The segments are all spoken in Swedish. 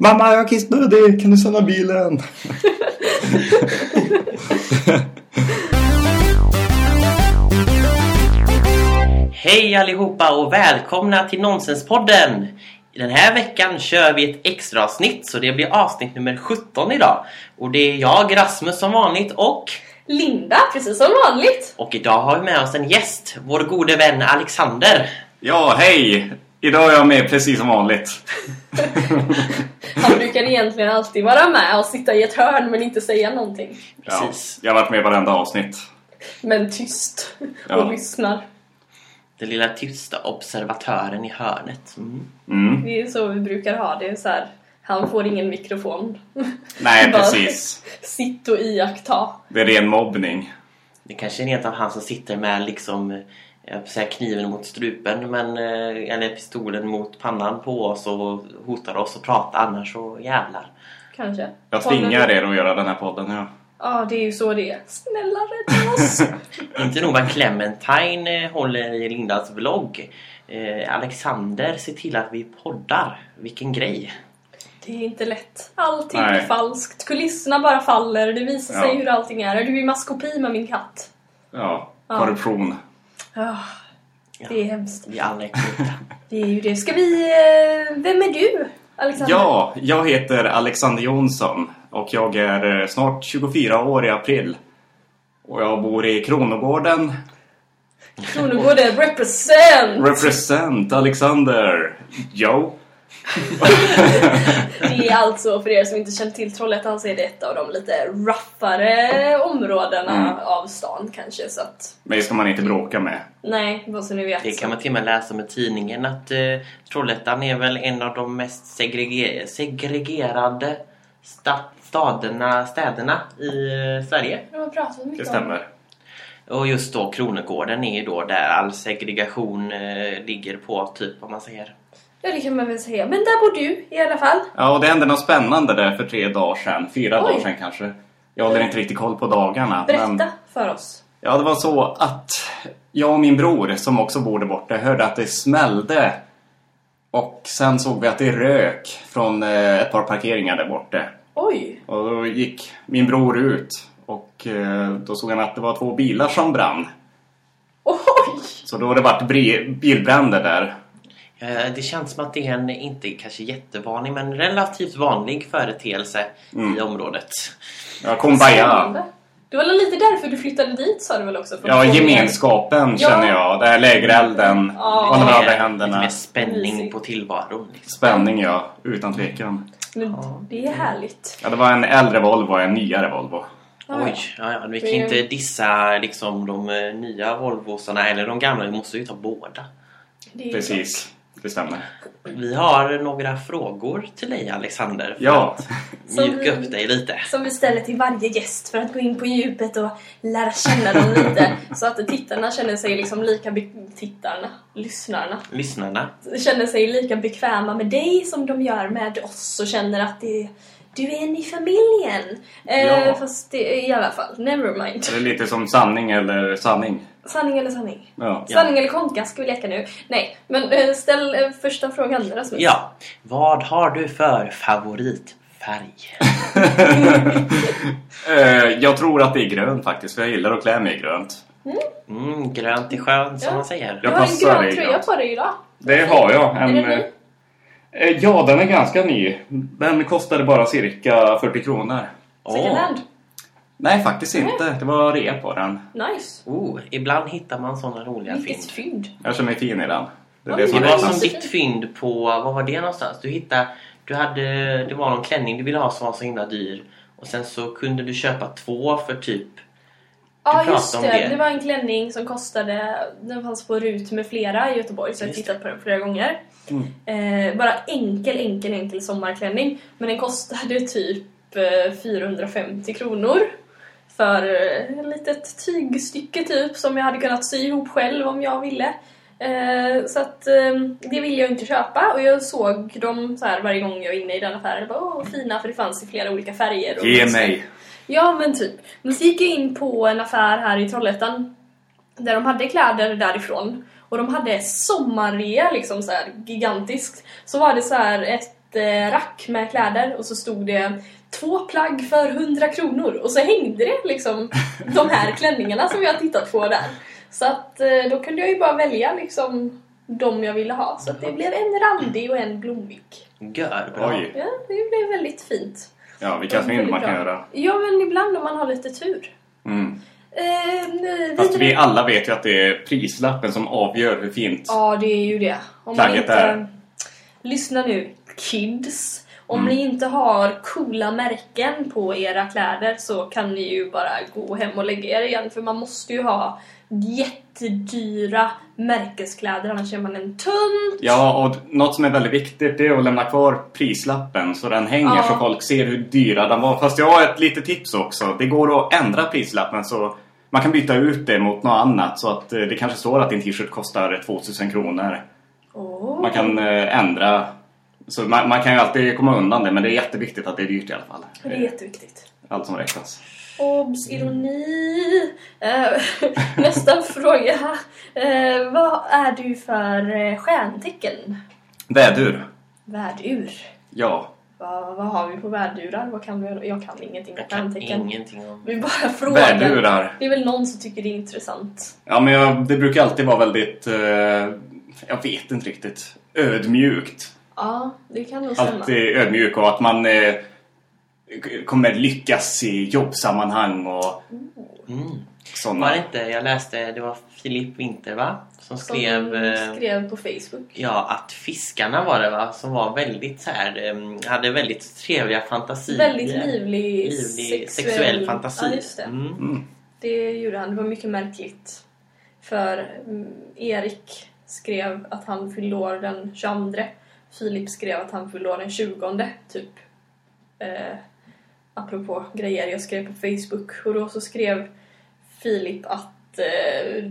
Mamma, jag har kissnödig. Kan du stanna bilen? Hej allihopa och välkomna till Nonsenspodden! I den här veckan kör vi ett extra avsnitt så det blir avsnitt nummer 17 idag. Och det är jag, Rasmus som vanligt och... Linda, precis som vanligt. Och idag har vi med oss en gäst, vår gode vän Alexander. Ja, hej! Idag är jag med precis som vanligt. Han brukar egentligen alltid vara med och sitta i ett hörn men inte säga någonting. Precis. Ja, jag har varit med i varenda avsnitt. Men tyst och Ja. lyssnar. Den lilla tysta observatören i hörnet. Mm. Mm. Det är så vi brukar ha det. Så här, han får ingen mikrofon. Nej, precis. Sitt och iaktta. Det är ren mobbning. Det kanske är rent av han som sitter med liksom jag säga kniven mot strupen men, eh, eller pistolen mot pannan på oss och hotar oss att prata annars så jävlar. Kanske. Jag tvingar er att göra den här podden, ja. Ja, det är ju så det är. Snälla rädda oss. Inte nog vad Clementine eh, håller i Lindas vlogg. Eh, Alexander ser till att vi poddar. Vilken grej. Det är inte lätt. Allting Nej. blir falskt. Kulisserna bara faller. Det visar sig Ja. hur allting är. Du är i maskopi med min katt. Ja, Ja. Ah, det är hemskt. Vi alla är korrupta. Det är ju det. Ska vi... eh, Vem är du, Alexander? Ja, jag heter Alexander Jonsson och jag är eh, snart 24 år i april. Och jag bor i Kronogården. Kronogården represent! Represent Alexander! Jo. Det är alltså, för er som inte känner till Trollhättan, så är det ett av de lite roughere områdena Mm. av stan kanske. Så att, Mig ska man inte bråka med. nej, vad så ni vet. Det kan man till och med läsa i tidningen att eh, Trollhättan är väl en av de mest segreger- segregerade sta- staderna, städerna i eh, Sverige. De har pratat Det mycket om stämmer. Och just då Kronogården är ju då där all segregation eh, ligger på typ om man säger. Ja, det kan man väl säga. Men där bor du i alla fall. Ja, och det hände något spännande där för tre dagar sedan. Fyra Oj. dagar sedan kanske. Jag håller inte riktigt koll på dagarna. Berätta Men, för oss. ja, det var så att jag och min bror som också bor där borta hörde att det smällde. Och sen såg vi att det rök från eh, ett par parkeringar där borta. Oj! Och då gick min bror ut och eh, då såg han att det var två bilar som brann. Oj! Så då har det varit bilbränder där. Eh, Det känns som att det är en, inte kanske jättevanlig, men relativt vanlig företeelse i området. Ja, kumbaya. Det var lite därför du flyttade dit sa du väl också? Från Ja, gemenskapen Ja. känner jag. Det här lägerelden. Ja. Hålla varandra i Lite händerna. mer spänning Mysigt. på tillvaron. Liksom. Spänning ja, utan tvekan. Men Ja. det är härligt. Ja, det var en äldre Volvo och en nyare Volvo. Ja, Oj, ja, ja, vi kan Det- inte dissa liksom, de eh, nya Volvosarna eller de gamla, vi måste ju ta båda. Precis, det stämmer. Vi har några frågor till dig Alexander för Ja. att mjuka upp dig lite. Som vi ställer till varje gäst för att gå in på djupet och lära känna dem lite. så att tittarna känner sig liksom lika... Be- tittarna? Lyssnarna? Lyssnarna. Känner sig lika bekväma med dig som de gör med oss och känner att det, du är en i familjen. Eh, Ja. Fast det, i alla fall, never mind. Det är lite som sanning eller sanning. Sanning eller sanning? Ja. Ja. Sanning eller konka ska vi leka nu. Nej, men eh, ställ eh, första frågan Rasmus. Ja, vad har du för favoritfärg? Eh, jag tror att det är grönt faktiskt, för jag gillar att klä mig i grönt. Mm, grönt är skönt som Ja. man säger. Du Jag har en grön tröja ja. på dig idag. Det har jag. Är En, den ny? ja, den är ganska ny. Den kostade bara cirka 40 kronor. Second hand. Nej, faktiskt inte. Det var rea på den. Nice. oh, ibland hittar man sådana roliga Vilket fynd. fynd. Jag känner mig fin i den. Det är det som Det var som ditt fynd på, vad var det någonstans? Du hittade, du hade, det var någon klänning du ville ha som var så himla dyr. Och sen så kunde du köpa två för typ, Ja pratade just det. det. det, var en klänning som kostade, den fanns på RUT med flera i Göteborg så jag har tittat på den flera gånger. Mm. Eh, bara enkel, enkel, enkel sommarklänning. Men den kostade typ eh, 450 kronor. För eh, ett litet tygstycke typ som jag hade kunnat sy ihop själv om jag ville. Eh, så att eh, det ville jag inte köpa och jag såg dem så här varje gång jag var inne i den affären. Jag bara, Åh, fina för det fanns i flera olika färger. och Ge mönster." mig! Ja men typ. Men så gick jag in på en affär här i Trollhättan där de hade kläder därifrån och de hade sommarrea liksom så här gigantiskt. Så var det så här ett jätterack med kläder och så stod det två plagg för 100 kronor och så hängde det liksom de här klänningarna som jag har tittat på där. Så att eh, då kunde jag ju bara välja liksom de jag ville ha. Så att det blev en randig och en blommig. Gör bra. Oj. Ja, det blev väldigt fint. Ja, vilka fynd man kan göra. Ja, men ibland om man har lite tur. Mm. Eh, Fast vi alla vet ju att det är prislappen som avgör hur fint. Ja, det är ju det. Om man inte... är- Lyssna nu, kids. Om Mm. ni inte har coola märken på era kläder så kan ni ju bara gå hem och lägga er igen. För man måste ju ha jättedyra märkeskläder annars är man en tunt. Ja, och något som är väldigt viktigt det är att lämna kvar prislappen så den hänger Ja. så folk ser hur dyra de var. Fast jag har ett litet tips också. Det går att ändra prislappen så man kan byta ut det mot något annat så att eh, det kanske står att din t-shirt kostar 2000 kronor. Åh. Man kan eh, ändra. Så man, man kan ju alltid komma undan det men det är jätteviktigt att det är dyrt i alla fall. Det är jätteviktigt. Allt som räknas. Obs! Ironi! Eh, nästa fråga. Eh, vad är du för eh, stjärntecken? Vädur. Värdur. Ja. Vad, vad har vi på värdurar? Vad kan vi, jag kan ingenting om stjärntecken. ingenting om... Vi bara frågar. Värdurar. Det är väl någon som tycker det är intressant. Ja men jag, det brukar alltid vara väldigt, eh, jag vet inte riktigt, ödmjukt. Ja, det kan nog stämma. Alltid ödmjuk och att man eh, kommer lyckas i jobbsammanhang och Mm. sådana. Var det inte, jag läste, det var Filip Winter va? Som skrev... Som eh, skrev på Facebook. Ja, att fiskarna var det va? Som var väldigt så här, em, hade väldigt trevliga fantasier. Väldigt livlig, livlig sexuell, fantasi. Ja, just det. Mm. Mm. Det gjorde han. Det var mycket märkligt. För mm, Erik skrev att han fyllde år den 22. Filip skrev att han fyllde år den 20 typ. Eh, apropå grejer jag skrev på Facebook. Och då så skrev Filip att eh,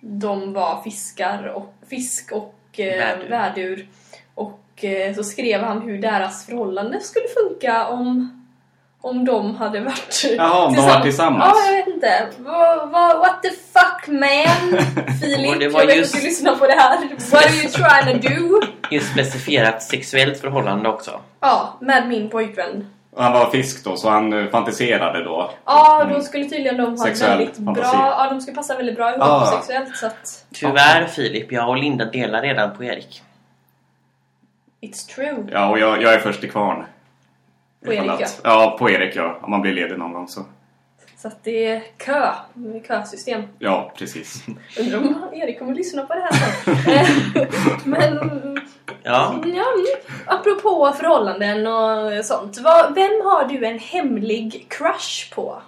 de var fiskar och, fisk och eh, Värdur. värdur. Och eh, så skrev han hur deras förhållande skulle funka om om de hade varit Jaha, om de var tillsammans. Ja, jag vet inte. Vad, what the fuck man? Filip, Och det var jag vet just- att du lyssnar på det här. What are you trying to do? Just specifierat sexuellt förhållande också. Ja, med min pojkvän. Och han var fisk då, så han eh, fantiserade då. Ja, då skulle tydligen de ha Mm. Sexuell väldigt fantasi. bra... Ja, de skulle passa väldigt bra ihop Ah. sexuellt så att... Tyvärr Filip, jag och Linda delar redan på Erik. It's true. Ja, och jag, jag är först i kvarn. På Erik, ja. att- Ja, på Erik ja. Om man blir ledig någon gång så. Så att det är kö. Kösystem. Ja, precis. Undrar om Erik kommer lyssna på det här sen. Men... Ja, Ja, mm. apropå förhållanden och sånt. Vad, vem har du en hemlig crush på?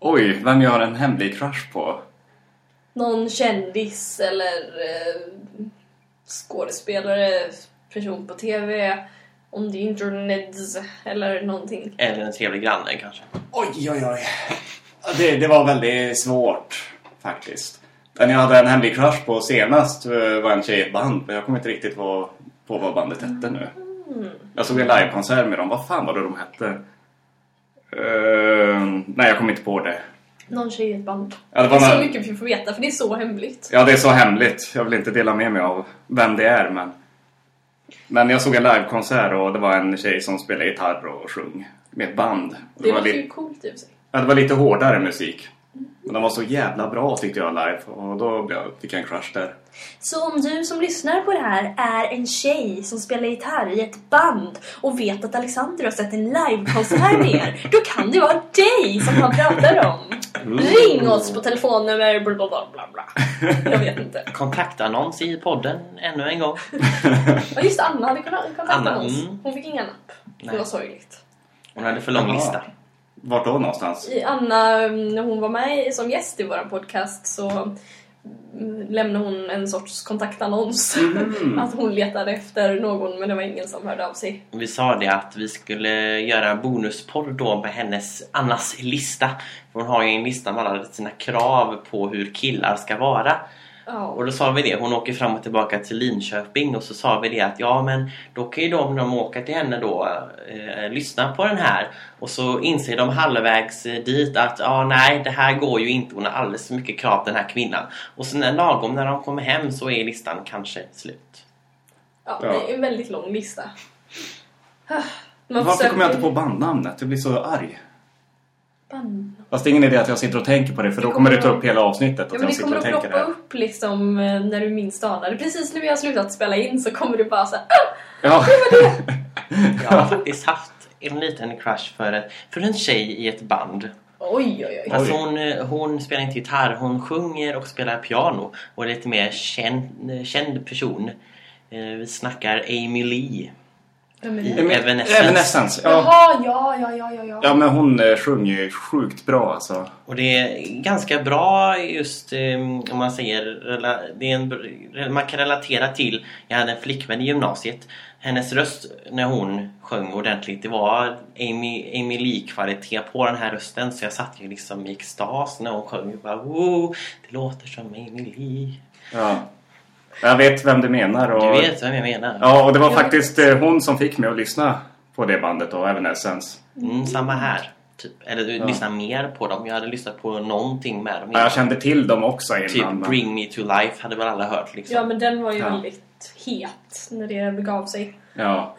Oj, vem jag har en hemlig crush på? Någon kändis eller eh, skådespelare, person på TV, on the internet eller någonting. eller en trevlig granne kanske. Oj, oj, oj. Det, det var väldigt svårt faktiskt. Den jag hade en hemlig crush på senast eh, var en tjej i ett band. Men jag kommer inte riktigt på, på vad bandet hette nu. Jag såg en livekonsert med dem. Vad fan var det de hette? Eh, nej, jag kommer inte på det. Någon tjej i ett band. Ja, det Det är så mycket vi får veta för det är så hemligt. ja, det är så hemligt. Jag vill inte dela med mig av vem det är, men... Men jag såg en livekonsert och det var en tjej som spelade gitarr och sjöng med ett band. Och Det var låter li- ju coolt i och för sig. Ja, det var lite hårdare musik. Men de var så jävla bra tyckte jag live och då fick jag en crush där. Så om du som lyssnar på det här är en tjej som spelar gitarr i ett band och vet att Alexander har sett en livekonsert med er, då kan det vara dig som han pratar om. Ring oss på telefonnummer bla bla bla bla bla. Jag vet inte. Kontaktannons i podden ännu en gång. Ja just Anna hade kunnat kontakta Anna, oss. mm. Hon fick ingen napp. Det var sorgligt. Hon hade för lång Jaha. lista. Vart då någonstans? I Anna, mm, när hon var med som gäst i vår podcast så mm, lämnade hon en sorts kontaktannons. Mhm. Att hon letade efter någon men det var ingen som hörde av sig. Vi sa det att vi skulle göra en bonuspodd då med hennes, Annas lista. För hon har ju en lista med alla sina krav på hur killar ska vara. Ja. Och då sa vi det, hon åker fram och tillbaka till Linköping och så sa vi det att ja men då kan ju de när de åker till henne då eh, lyssna på den här och så inser de halvvägs eh, dit att ja nej det här går ju inte, hon har alldeles för mycket krav den här kvinnan. Och sen när lagom när de kommer hem så är listan kanske slut. Ja, Ja. det är en väldigt lång lista. Man Varför försöker- kommer jag inte på bandnamnet? Jag blir så arg. Band. Fast det är ingen idé att jag sitter och tänker på det för då kommer det ta upp hela avsnittet att Ja, men jag det sitter kommer och att tänker ploppa det. upp liksom eh, när du minst anar det. Precis när vi har slutat spela in så kommer det bara så här, ah! Ja. Jag har faktiskt haft en liten crush för, för en tjej i ett band. Oj, oj, oj. Alltså hon, eh, hon spelar inte gitarr, hon sjunger och spelar piano. Och är lite mer känd, känd person. Eh, Vi snackar Amy Lee. Evanescence. Evanescence. Ja. Jaha, ja, ja, ja, ja, ja. men hon eh, sjunger ju sjukt bra alltså. Och det är ganska bra just eh, om man säger det är en, man kan relatera till Jag hade en flickvän i gymnasiet Hennes röst när hon sjöng ordentligt det var Amy, Amy Lee-kvalitet på den här rösten så jag satt ju liksom i extas när hon sjöng och bara oh, Det låter som Amy Lee Ja. Jag vet vem du menar. Och, Du vet vem jag menar? Ja, och det var Jag faktiskt eh, hon som fick mig att lyssna på det bandet då, Evanescence. Mm, samma här typ. Eller du Ja. lyssnar mer på dem Jag hade lyssnat på någonting med dem Ja, jag kände till dem också innan. Typ men- Bring Me To Life hade väl alla hört liksom Ja, men den var ju Ja. väldigt het när det begav sig. Ja.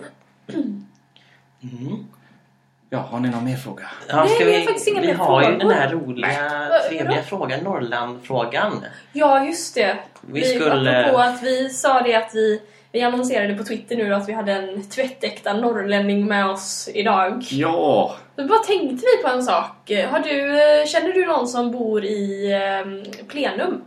mm. Ja, har ni någon mer fråga? Ja, Nej, vi vi, har faktiskt inga vi mer har ju den här roliga, trevliga frågan, Norrland-frågan. Ja, just det. Vi Vi skulle- Apropå att vi sa det att vi, vi annonserade på Twitter nu att vi hade en tvättäkta norrlänning med oss idag. Ja! Då bara tänkte vi på en sak. Har du, känner du någon som bor i eh, Plenum?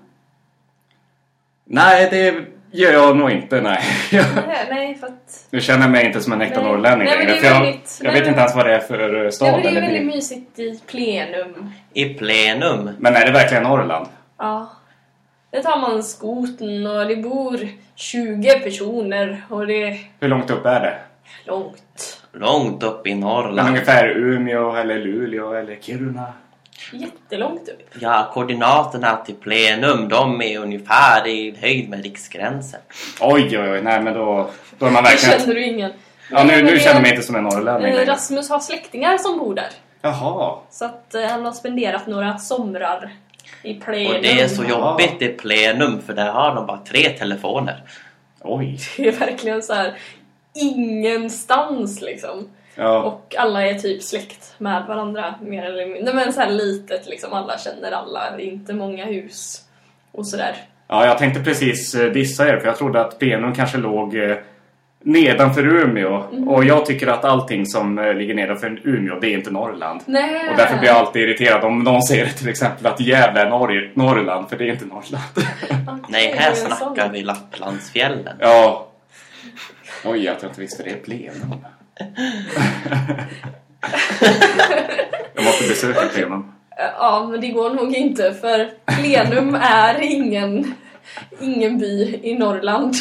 Nej, det gör jag nog inte, nej. Nej, nej, för att... Nu känner jag mig inte som en äkta norrlänning Nej, men det är längre. För jag, väldigt- jag nej, vet men- inte ens vad det är för eh, stad men det är väldigt by. mysigt i Plenum. I plenum. Men är det verkligen Norrland? Ja. Där tar man skoten och det bor 20 personer och det är Hur långt upp är det? långt. Långt upp i Men Norrland. ungefär Umeå eller Luleå eller Kiruna? Jättelångt upp. Ja, koordinaterna till plenum, de är ungefär i höjd med riksgränsen. Oj, oj, oj. Nej, men då, då är man verkligen... känner du ingen. Ja, nu, nu känner jag mig inte som en norrlänning Eh, längre. Rasmus har släktingar som bor där. Jaha. Så att eh, han har spenderat några somrar i Plenum. Och det är så jobbigt i plenum för där har de bara tre telefoner. Oj. Det är verkligen så här ingenstans liksom. Ja. Och alla är typ släkt med varandra mer eller mindre. Men så här litet liksom, alla känner alla. Det är inte många hus och sådär. ja, jag tänkte precis eh, dissa er för jag trodde att plenum kanske låg eh, nedanför Umeå. Mhm. Och jag tycker att allting som eh, ligger nedanför Umeå, det är inte Norrland. Nej. Och därför blir jag alltid irriterad om någon säger till exempel att Gävle är Norr Norrland, för det är inte Norrland. Okej, Nej, här snackar vi Lapplandsfjällen. ja. Oj, att jag inte visste det. Plenum. jag måste besöka plenum. Ja, men det går nog inte för Plenum är ingen, ingen by i Norrland.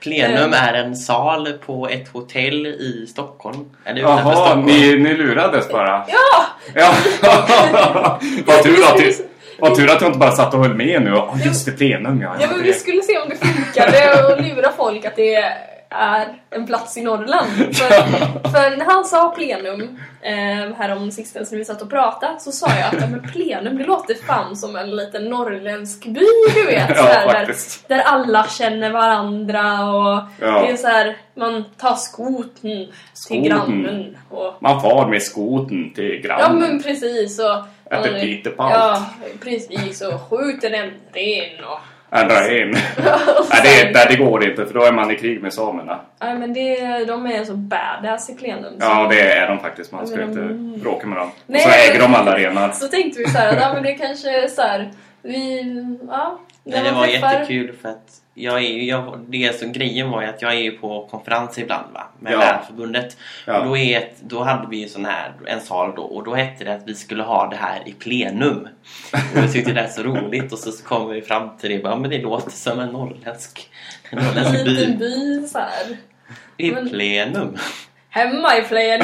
Plenum Eh. är en sal på ett hotell i Stockholm. Eller Jaha, Stockholm. ni, ni lurades bara. Ja! Ja. vad, tur att du, vad tur att du inte bara satt och höll med nu. Oh, just det, plenum ja. Ja, men vi skulle se om det funkade och lura folk att det är en plats i Norrland. För, för när han sa plenum eh, härom sistens när vi satt och pratade så sa jag att ja, men plenum det låter fan som en liten norrländsk by du vet. Ja, så här, där, faktiskt. där alla känner varandra och Ja. det är så här, man tar skoten till Skoten. grannen. Och, Man far med skoten till ja grannen. men precis. Och, Äter pitepalt. Ja, precis. Och skjuter en ren och Ändra in. och Nej, det, nej, det går inte för då är man i krig med samerna. Ja men det, de är så badass i plenum. så- Ja, det är de faktiskt. Man ska men inte bråka med dem. Och Nej, så men- äger de alla renar. Så tänkte vi så här, ja men det kanske är så här, vi, ja. Nej, det var träffar- jättekul för att jag är, jag, det som grejen var ju att jag är på konferens ibland va, med Ja. Lärarförbundet. Ja. Och då, är ett, då hade vi ju sån här, en sal då och då hette det att vi skulle ha det här i plenum. Och vi tyckte det är så roligt och så kom vi fram till det bara, men det låter som en norrländsk, en en norrländsk liten by. by så här. I Men- plenum. Hemma i där.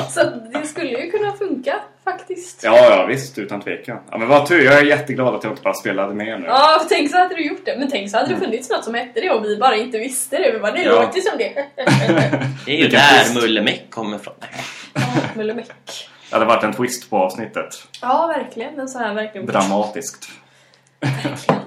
så det skulle ju kunna funka faktiskt. Ja, ja, visst. Utan tvekan. Ja, men vad tur. Jag är jätteglad att jag inte bara spelade med nu. Ja, tänk så hade du gjort det. Men tänk så hade det funnits något som hette det och vi bara inte visste det. Vi bara, det Ja. låter som det. Det är ju Vilken där twist. Mullemäck kommer ifrån. Ja, Mullemäck. Det hade varit en twist på avsnittet. Ja, verkligen. En sån här verkligen. Dramatiskt. Verkligen.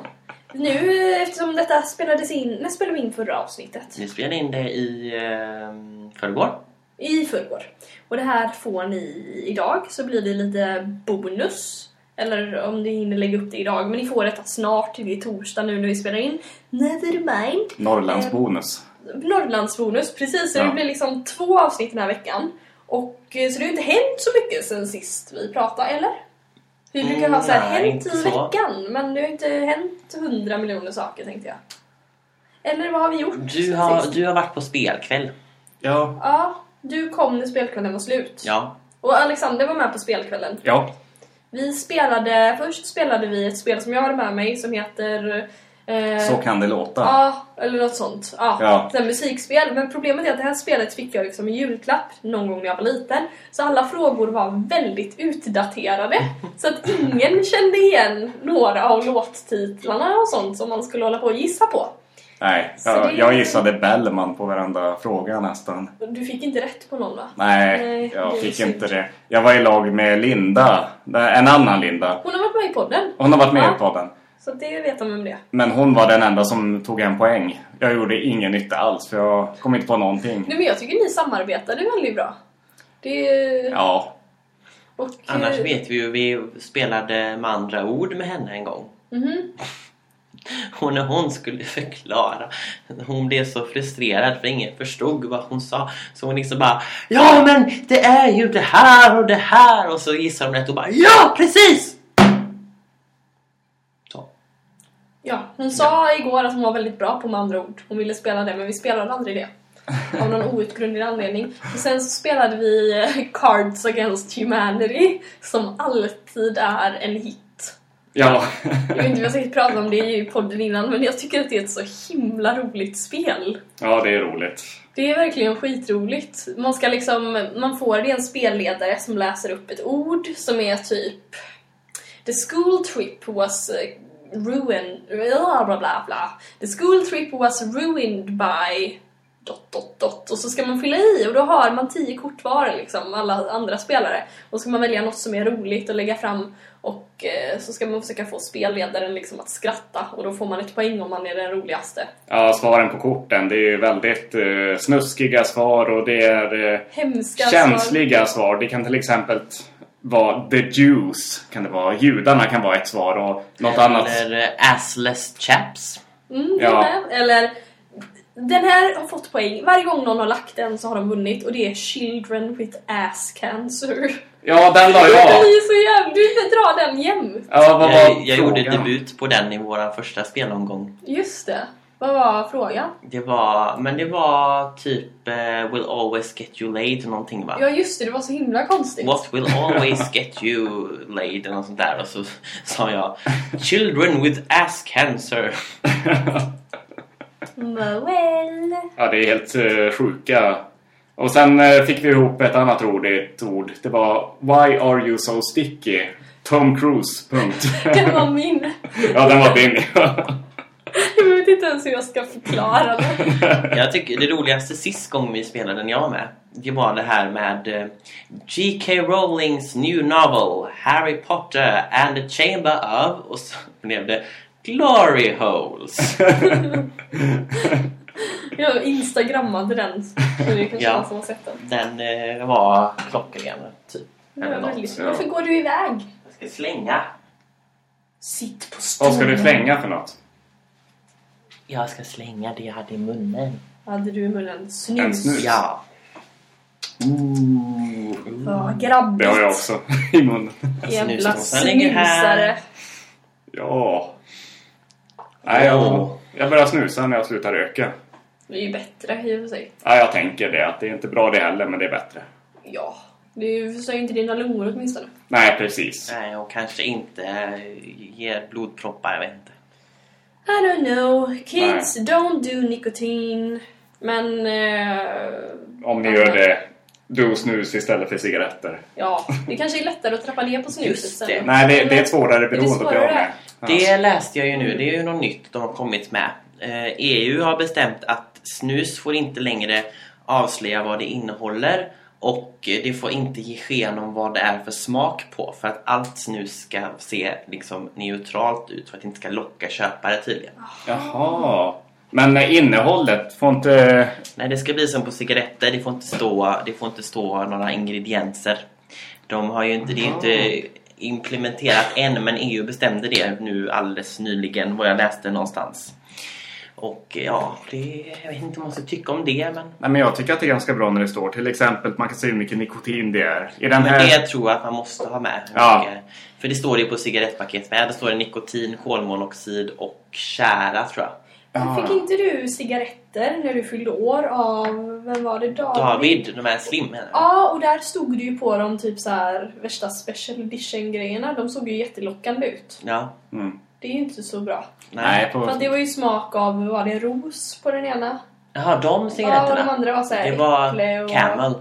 Nu eftersom detta spelades in, när spelade vi in förra avsnittet? Vi spelade in det i eh, förrgår. I förrgår. Och det här får ni idag så blir det lite bonus. Eller om ni hinner lägga upp det idag. Men ni får detta snart, det är torsdag nu när vi spelar in. Nevermind. Norrlandsbonus. Norrlandsbonus, precis. Så Ja. det blir liksom två avsnitt den här veckan. Och, eh, så det har ju inte hänt så mycket sen sist vi pratade, eller? Vi brukar Mm, ha så här, nej, hänt i så. veckan, men det har inte hänt hundra miljoner saker tänkte jag. Eller vad har vi gjort Du har, sist? du har varit på spelkväll. Ja. Ja, du kom när spelkvällen var slut. Ja. Och Alexander var med på spelkvällen. Ja. Vi spelade, först spelade vi ett spel som jag hade med mig som heter... eh, Så kan det låta. Ja, eller något sånt. Ja, Ja. ja. musikspel. Men problemet är att det här spelet fick jag liksom i julklapp någon gång när jag var liten. Så alla frågor var väldigt utdaterade. Så att ingen kände igen några av låttitlarna och sånt som man skulle hålla på och gissa på. Nej, jag, det- jag gissade Bellman på varenda fråga nästan. Du fick inte rätt på någon va? Nej, Nej, jag fick synd. inte det. Jag var i lag med Linda, en annan Linda. Hon har varit med i podden. Hon har varit med Ja. i podden. Så det vet de om det. Men hon var den enda som tog en poäng. Jag gjorde ingen nytta alls för jag kom inte på någonting. Nej men jag tycker ni samarbetade väldigt bra. Det. Ja, Och, Annars eh, vet vi ju, vi spelade med andra ord med henne en gång. mhm. Och när hon skulle förklara, hon blev så frustrerad för ingen förstod vad hon sa. Så hon liksom bara Ja men det är ju det här och det här och så gissar hon rätt och bara Ja precis! Ja, hon sa igår att hon var väldigt bra på med andra ord. Hon ville spela det, men vi spelade aldrig det. Av någon outgrundlig anledning. Och sen så spelade vi eh, Cards Against Humanity, som alltid är en hit. ja. Jag vet inte, vi har säkert pratat om det i podden innan, men jag tycker att det är ett så himla roligt spel. ja, det är roligt. Det är verkligen skitroligt. Man ska liksom, man får det en spelledare som läser upp ett ord som är typ The school trip was ruined, bla bla bla bla. The school trip was ruined by dot dot dot och så ska man fylla i och då har man tio kort var liksom, alla andra spelare. Och så ska man välja något som är roligt att lägga fram och eh, så ska man försöka få spelledaren liksom att skratta och då får man ett poäng om man är den roligaste. Ja, svaren på korten. Det är ju väldigt eh, snuskiga svar och det är eh, Hemska svar. känsliga svar. Det kan till exempel vara the Jews. Kan det vara. Judarna kan vara ett svar och något annat. Eller eh, assless chaps. Mm, Ja. Eller den här har fått poäng. Varje gång någon har lagt den så har de vunnit och det är Children with ass cancer. Ja, den la Det jag. är så jävla... Du får dra den jämt. Ja, vad var Jag, jag gjorde debut på den i vår första spelomgång. Just det. Vad var frågan? Det var, men det var typ eh, Will always get you laid eller någonting va? Ja just det, det var så himla konstigt. What will always get you laid eller något sånt där och så sa jag Children with ass cancer. Well. Ja, det är helt uh, sjuka. Och sen eh, fick vi ihop ett annat ord ett ord. Det var Why are you so sticky? Tom Cruise. Punkt. Det var min. ja, den var din. Jag vet inte ens hur jag ska förklara det. Jag tycker det roligaste sist gången vi spelade den jag med det var det här med eh, J.K. Rowlings new novel Harry Potter and the Chamber of och så blev det Glory Holes. Jag instagrammade den. Så det är kanske Ja. någon som har sett den. Den eh, var klockren typ. Det var väldigt... Varför går du iväg? Jag ska slänga. Sitt på Vad stolen. ska du slänga för något? Jag ska slänga det jag hade i munnen. Hade du i munnen snus? En snus? Ja. Ooh. Vad grabbigt. Det har jag också i munnen. Jävla snusare. Ja. Nej, jag, jag börjar snusa när jag slutar röka. Det är ju bättre i och för sig. Ja, jag tänker det. Att det är inte bra det heller, men det är bättre. Ja. Det förstör ju inte dina lungor åtminstone. Nej, precis. Nej, och kanske inte ger blodproppar, jag vet inte. I don't know. Kids, don't do nicotine. Men... Eh, Om ni gör det, do snus istället för cigaretter. ja, det kanske är lättare att trappa ner på snuset sen. det. Nej, det, det är ett svårare det beroende att bli av svårare? med. Ja. Det läste jag ju nu, det är ju något nytt de har kommit med. Eh, EU har bestämt att snus får inte längre avslöja vad det innehåller Och det får inte ge sken om vad det är för smak på för att allt snus ska se liksom neutralt ut för att det inte ska locka köpare tydligen. Jaha. Men eh, innehållet får inte... Nej, det ska bli som på cigaretter. Det får inte stå, det får inte stå några ingredienser. De har ju inte, det är inte implementerat än men EU bestämde det nu alldeles nyligen vad jag läste någonstans. Och ja, det, jag vet inte vad man ska tycka om det men, Nej, men jag tycker att det är ganska bra när det står till exempel man kan se hur mycket nikotin det är. I den men här... det tror jag att man måste ha med. Ja. För det står det på cigarettpaket med. Det står det nikotin, kolmonoxid och tjära tror jag. Ja. Fick inte du cigaretter när du fyllde år av, vem var det? David? David, de här slim jag. Ja, och där stod det ju på dem typ så här värsta special edition grejerna. De såg ju jättelockande ut. Ja. Mm. Det är ju inte så bra. Nej, För på... att det var ju smak av, var det ros på den ena? Jaha, de Ja, och cigaretterna. de andra var så här det var och... Camel.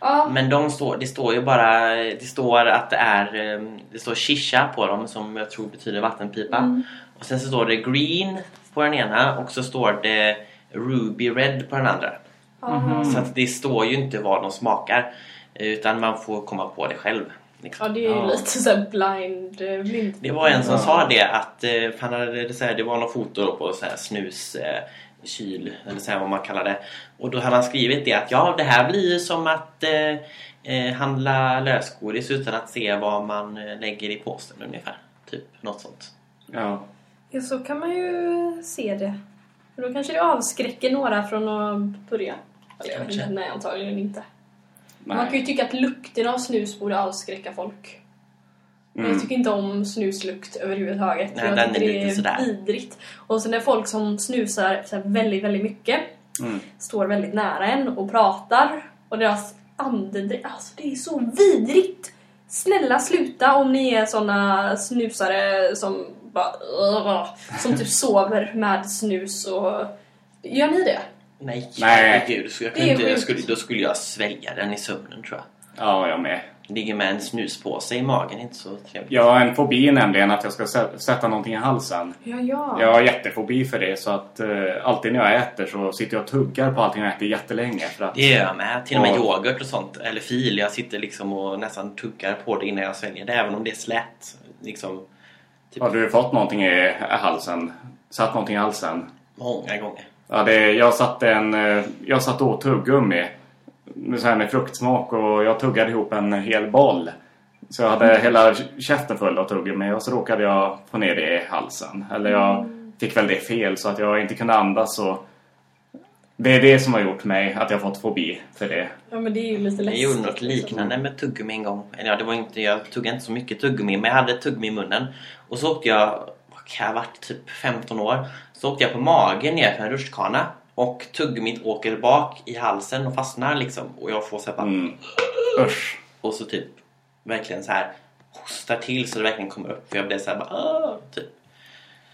Ja, Men de står, det står ju bara det står att det är eh, det står shisha på dem som jag tror betyder vattenpipa. Mm. Och sen så står det green på den ena och så står det ruby red på den andra. aha. Så att det står ju inte vad de smakar utan man får komma på det själv. Liksom. ja, det är ju Ja. lite så här blind, eh, blind. Det var en som Ja. sa det att eh, han hade, det, så här, det var något foto på så här snus eh, kyl eller så här vad man kallar det. Och då hade han skrivit det att ja det här blir ju som att eh, eh, handla lösgodis utan att se vad man eh, lägger i påsen ungefär. Typ något sånt. Ja. Ja, så kan man ju se det. För då kanske det avskräcker några från att börja. Eller Kanske. nej antagligen inte. Man Nej. kan ju tycka att lukten av snus borde avskräcka folk. Men Mm. Jag tycker inte om snuslukt överhuvudtaget. Nej, jag den tycker är det lite är sådär. vidrigt. Och sen är folk som snusar så väldigt, väldigt mycket. Mm. Står väldigt nära en och pratar. Och deras andedräkt, alltså det är så vidrigt! Snälla sluta om ni är såna snusare som bara Som typ sover med snus och... Gör ni det? Nej, Nej. herregud. Så jag kunde inte, jag skulle, då skulle jag svälja den i sömnen tror jag. Ja, jag med. Ligger med en snuspåse i magen, inte så trevligt. Jag har en fobi nämligen att jag ska sä- sätta någonting i halsen. Ja, ja. Jag har jättefobi för det så att eh, alltid när jag äter så sitter jag och tuggar på allting jag äter jättelänge. För att, Det gör jag med. Till och med yoghurt och sånt. Eller fil. Jag sitter liksom och nästan tuggar på det innan jag sväljer det. Även om det är slät. Liksom typ har du fått någonting i halsen? Satt någonting i halsen? många gånger. Ja, det, jag satte en... eh, Jag satt åt tuggummi. Så här med fruktsmak och jag tuggade ihop en hel boll. Så jag hade hela käften full av tuggummi och så råkade jag få ner det i halsen. Eller jag fick väl det fel så att jag inte kunde andas och... Det är det som har gjort mig att jag fått fobi för det. Ja, men det är ju lite Jag läskigt. gjorde något liksom. liknande med tuggummi en gång. Eller ja, det var inte, jag tuggade inte så mycket tuggummi men jag hade tuggummi i munnen. Och så åkte jag, vad kan jag ha varit, typ 15 år. Så åkte jag på magen ner för en rutschkana. Och tuggummit åker bak i halsen och fastnar liksom. Och jag får så här bara, Mm. Usch. Och så typ verkligen så här hostar till så det verkligen kommer upp. För jag blev så här bara, typ.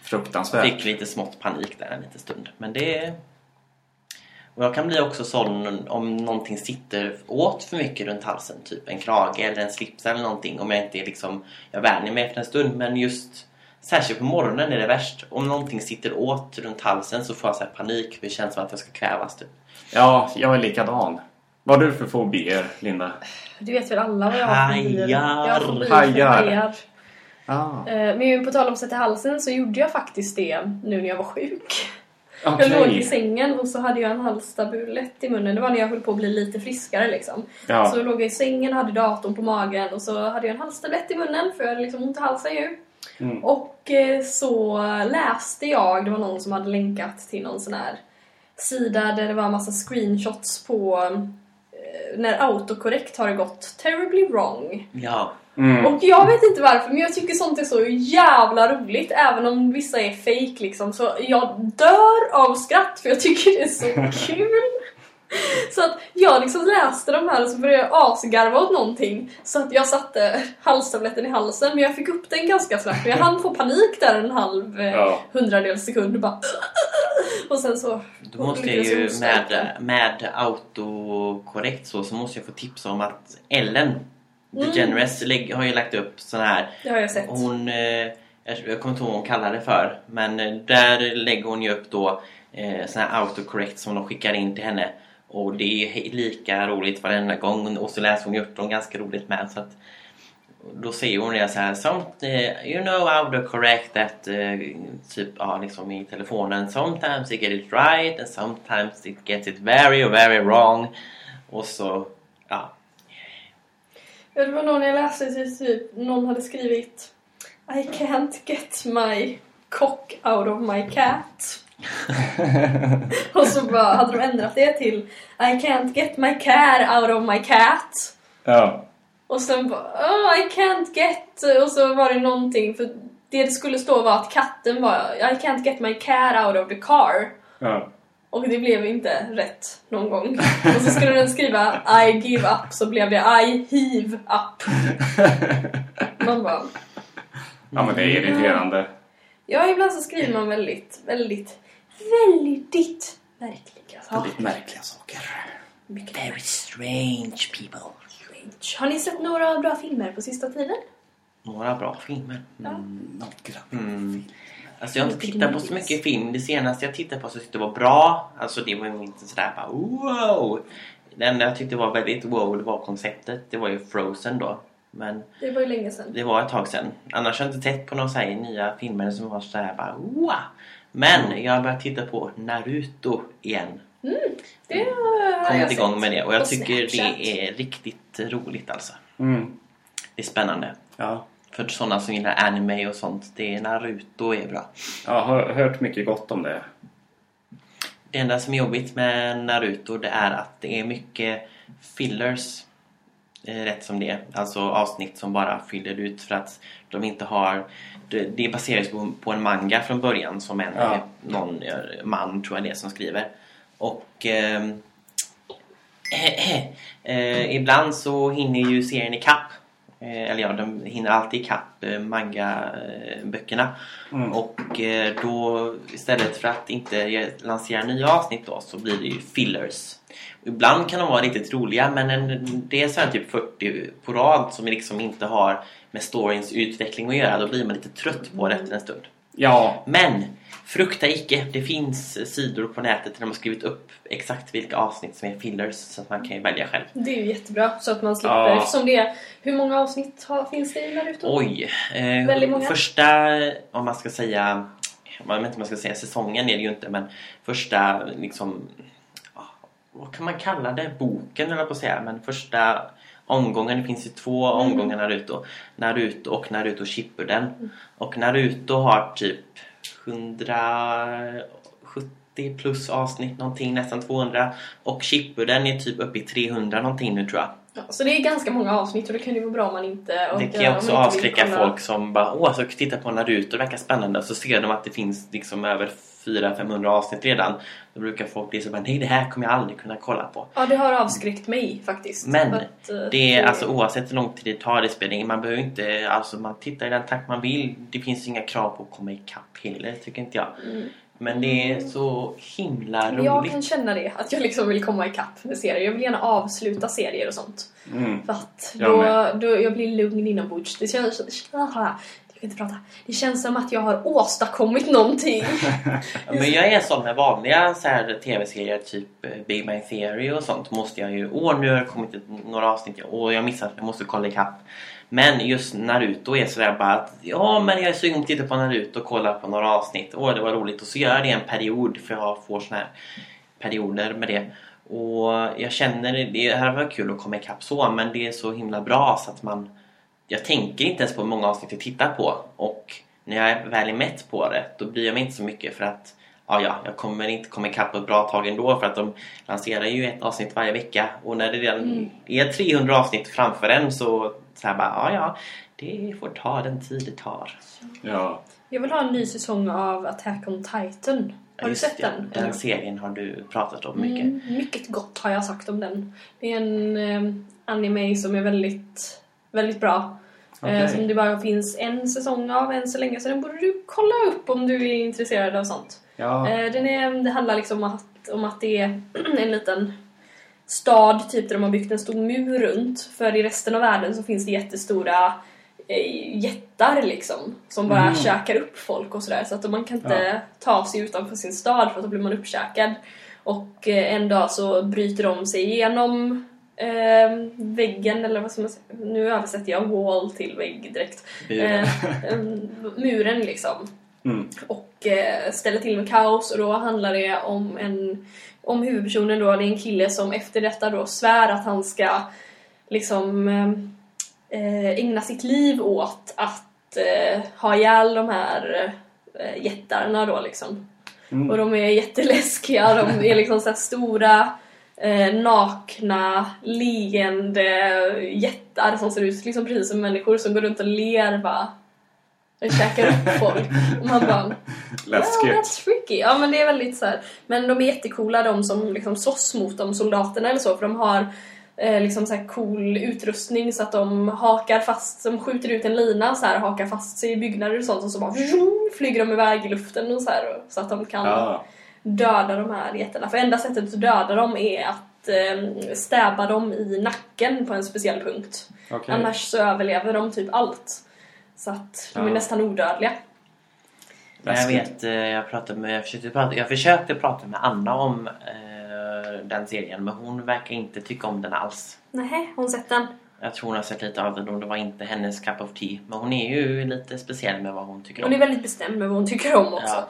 Fruktansvärt. Fick lite smått panik där en liten stund. Men det... Och jag kan bli också sån om någonting sitter åt för mycket runt halsen. Typ en krage eller en slips eller någonting. Om jag inte är liksom... Jag vänjer mig efter en stund. Men just... Särskilt på morgonen är det värst. Om någonting sitter åt runt halsen så får jag så här panik. Det känns som att jag ska kvävas typ. Ja, jag är likadan. Vad har du för fobier, Linda? Du vet väl alla vad jag har för fobier? Hajar. Hajar. hajar. Ah. Eh, Men på tal om sätta i halsen så gjorde jag faktiskt det nu när jag var sjuk. Okej. Jag låg i sängen och så hade jag en halstabulett i munnen. Det var när jag höll på att bli lite friskare liksom. Ja. Så låg jag i sängen och hade datorn på magen och så hade jag en halstablett i munnen för jag hade liksom ont i halsen ju. Mm. Och eh, så läste jag, det var någon som hade länkat till någon sån här sida där det var en massa screenshots på eh, när autokorrekt har det gått terribly wrong. Ja. Mm. Och jag vet inte varför, men jag tycker sånt är så jävla roligt. Även om vissa är fake liksom. Så jag dör av skratt för jag tycker det är så kul. Så att jag liksom läste de här och så började jag asgarva åt någonting. Så att jag satte halstabletten i halsen. Men jag fick upp den ganska snabbt. Men jag hann få panik där en halv eh, Ja. hundradels sekund. och Bara och sen så... Då måste ju med, med autokorrekt så, så måste jag få tipsa om att Ellen Mm. DeGeneres lägg- har ju lagt upp sån här Det har jag sett. hon, eh, jag jag kommer inte ihåg vad hon kallar det för men eh, där lägger hon ju upp då eh, sån här autocorrect som de skickar in till henne och det är lika roligt varenda gång. Och så läser hon Hjortron ganska roligt med. Så att då säger hon det så här eh, You know how to correct that uh, typ ja, liksom i telefonen. Sometimes you get it right and sometimes it gets it very very wrong. Och så ja. Ja, det var någon jag läste typ, någon hade skrivit I can't get my cock out of my cat. och så bara hade de ändrat det till I can't get my cat out of my cat. Ja. Och sen bara oh, I can't get... Och så var det någonting, för det det skulle stå var att katten var I can't get my cat out of the car. Ja. Och det blev inte rätt någon gång. Och så skulle den skriva I give up så blev det I heave up. Man bara, ja, men det är irriterande. ja ibland så skriver man väldigt, väldigt, väldigt märkliga saker. Väldigt märkliga saker. Mycket Very strange people strange. Har ni sett några bra filmer på sista tiden? Några bra filmer Ja. Några. mm. Alltså jag har inte tittat på så mycket film. Det senaste jag tittade på så tyckte jag var bra. Alltså det var ju inte sådär bara wow. Det enda jag tyckte var väldigt wow det var konceptet. Det var ju Frozen då. Men Det var ju länge sedan. det var ett tag sedan. Annars har jag inte sett på några så nya filmer som var sådär bara wow. Men jag har börjat titta på Naruto igen. Det har Kommit jag igång sett med det och jag på tycker Snapchat. det är riktigt roligt alltså. Mm. Det är spännande. Ja. För sådana som gillar anime och sånt, det är Naruto är bra. Jag har hört mycket gott om det. Det enda som är jobbigt med Naruto det är att det är mycket fillers eh, rätt som det. Alltså avsnitt som bara fyller ut för att de inte har... Det, det baseras på, på en manga från början som en, Ja. någon eh, man tror jag det är som skriver. Och ehm, eh, ibland så hinner ju serien ikapp. Eh, eller ja, de hinner alltid ikapp eh, manga-böckerna. Mm. Och eh, då istället för att inte lansera nya avsnitt då så blir det ju fillers. Ibland kan de vara riktigt roliga men en, det är så här typ 40 på rad som liksom inte har med storyns utveckling att göra. Då blir man lite trött på det efter en stund. Ja. Men frukta icke. Det finns sidor på nätet där de har skrivit upp exakt vilka avsnitt som är fillers så att man kan ju välja själv. Det är ju jättebra så att man slipper. Ja. Eftersom det är, hur många avsnitt har, finns det i Naruto? Oj! Väldigt Eh, många. första, om man ska säga, jag vet inte om man ska säga säsongen är det ju inte, men första liksom, vad kan man kalla det? Boken eller på att säga, men första omgången, det finns ju två Mm. omgångar Naruto. Naruto och Naruto Shippuden. Och Naruto har typ 170 plus avsnitt någonting, nästan 200. Och Shippuden är typ uppe i 300 någonting nu tror jag. Ja, så det är ganska många avsnitt och det kan ju vara bra om man inte Det kan ju också avskräcka folk som bara åh, så titta på Naruto, det verkar spännande och så ser de att det finns liksom över 400-500 avsnitt redan. Då brukar folk bli så bara nej det här kommer jag aldrig kunna kolla på. Ja, det har avskräckt mig faktiskt. Men Att, eh, Det är alltså oavsett hur lång tid det tar, det spelar ingen Man behöver inte, alltså man tittar i den takt man vill. Det finns inga krav på att komma ikapp heller, tycker inte jag. Mm. Men det är så himla Men Jag roligt. kan känna det, att jag liksom vill komma ikapp med serier. Jag vill gärna avsluta serier och sånt. Mm. För att Jag då, med. då jag blir lugn inombords. Det känns... Jag kan inte prata. Det känns som att jag har åstadkommit någonting. Men jag är sån med vanliga så tv-serier, typ eh, Big Bang Theory och sånt. Måste jag ju, åh nu har det kommit några avsnitt och jag missat, jag måste kolla ikapp. Men just Naruto är sådär bara att ja men jag är sugen på att titta på Naruto och kolla på några avsnitt. Åh det var roligt. Och så gör jag det en period för jag får såna här perioder med det. Och jag känner det här var kul att komma ikapp så men det är så himla bra så att man jag tänker inte ens på hur många avsnitt jag tittar på och när jag väl är mätt på det då bryr jag mig inte så mycket för att ja, ja, jag kommer inte komma ikapp på ett bra tag ändå för att de lanserar ju ett avsnitt varje vecka och när det redan Mm. är 300 avsnitt framför en så, så här bara, ja ja, det får ta den tid det tar. Ja. Jag vill ha en ny säsong av Attack on Titan. Har du Just sett det, den? Den serien har du pratat om mycket. Mm, mycket gott har jag sagt om den. Det är en eh, anime som är väldigt, väldigt bra. Okej. Eh, som det bara finns en säsong av än så länge. Så den borde du kolla upp om du är intresserad av sånt. Ja. Eh, den är, det handlar liksom om att, om att det är en liten stad typ där de har byggt en stor mur runt. För i resten av världen så finns det jättestora eh, jättar liksom. Som bara Mm. käkar upp folk och sådär. Så att man kan inte ta sig utanför sin stad för att då blir man uppkäkad. Och eh, en dag så bryter de sig igenom eh, väggen, eller vad ska man? Nu översätter jag wall till vägg direkt. Eh, eh, muren liksom. Mm. Och eh, ställer till med kaos och då handlar det om en om huvudpersonen då, det är en kille som efter detta då svär att han ska liksom eh, ägna sitt liv åt att eh, ha ihjäl de här eh, jättarna då liksom. Mm. Och de är jätteläskiga, de är liksom så stora eh, nakna, leende jättar som ser ut liksom precis som människor som går runt och ler bara. Och käkar upp folk. Och man bara Well, Läskigt. that's freaky. Ja men det är väldigt så här. Men de är jättecoola de som liksom slåss mot de soldaterna eller så för de har eh, liksom så här cool utrustning så att de hakar fast, de skjuter ut en lina så här hakar fast sig i byggnader och sånt och så bara vroom, flyger de iväg i luften och så här och- så att de kan Ja. döda de här jättarna. För enda sättet att döda dem är att eh, stäba dem i nacken på en speciell punkt. Okej. Annars så överlever de typ allt. Så att de är Ja. nästan odödliga. Jag Läskigt. vet, eh, jag, pratade med, jag, försökte prata, jag försökte prata med Anna om eh, den serien men hon verkar inte tycka om den alls. Nej, hon sett den. Jag tror hon har sett lite av den och det var inte hennes cup of tea. Men hon är ju lite speciell med vad hon tycker Hon är om. väldigt bestämd med vad hon tycker om också. Ja.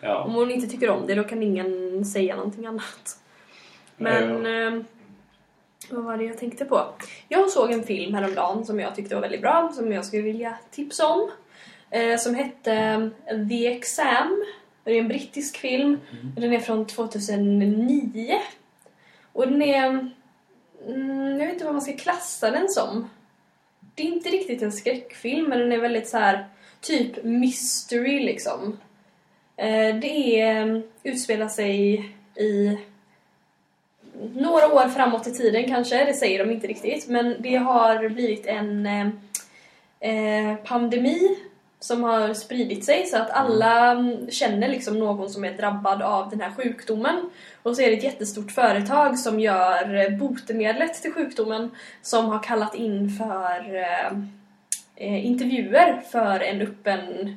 Ja. Om hon inte tycker om det då kan ingen säga någonting annat. Men... Eh, vad var det jag tänkte på? Jag såg en film häromdagen som jag tyckte var väldigt bra, som jag skulle vilja tipsa om. Eh, som hette eh, The Exam. Det är en brittisk film. Den är från 2009. Och den är... Mm, jag vet inte vad man ska klassa den som. Det är inte riktigt en skräckfilm, men den är väldigt så här typ mystery liksom. Eh, det är, utspelar sig i några år framåt i tiden kanske, det säger de inte riktigt. Men det har blivit en eh, eh, pandemi som har spridit sig så att alla känner liksom någon som är drabbad av den här sjukdomen. Och så är det ett jättestort företag som gör botemedlet till sjukdomen som har kallat in för eh, eh intervjuer för en öppen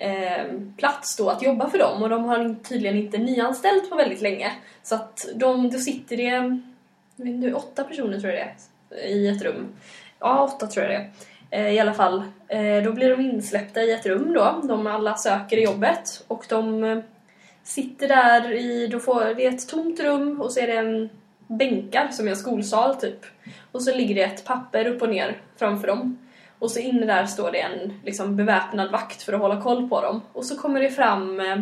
eh, plats då att jobba för dem och de har tydligen inte nyanställt på väldigt länge. Så att de, då sitter det, jag vet inte, åtta personer tror jag det är, i ett rum. Ja, åtta tror jag det är. Eh, I alla fall, eh, då blir de insläppta i ett rum då. De alla söker jobbet och de eh, sitter där i, då får, det är ett tomt rum och så är det en bänkar som är en skolsal typ. Och så ligger det ett papper upp och ner framför dem. Och så inne där står det en liksom, beväpnad vakt för att hålla koll på dem. Och så kommer det fram eh,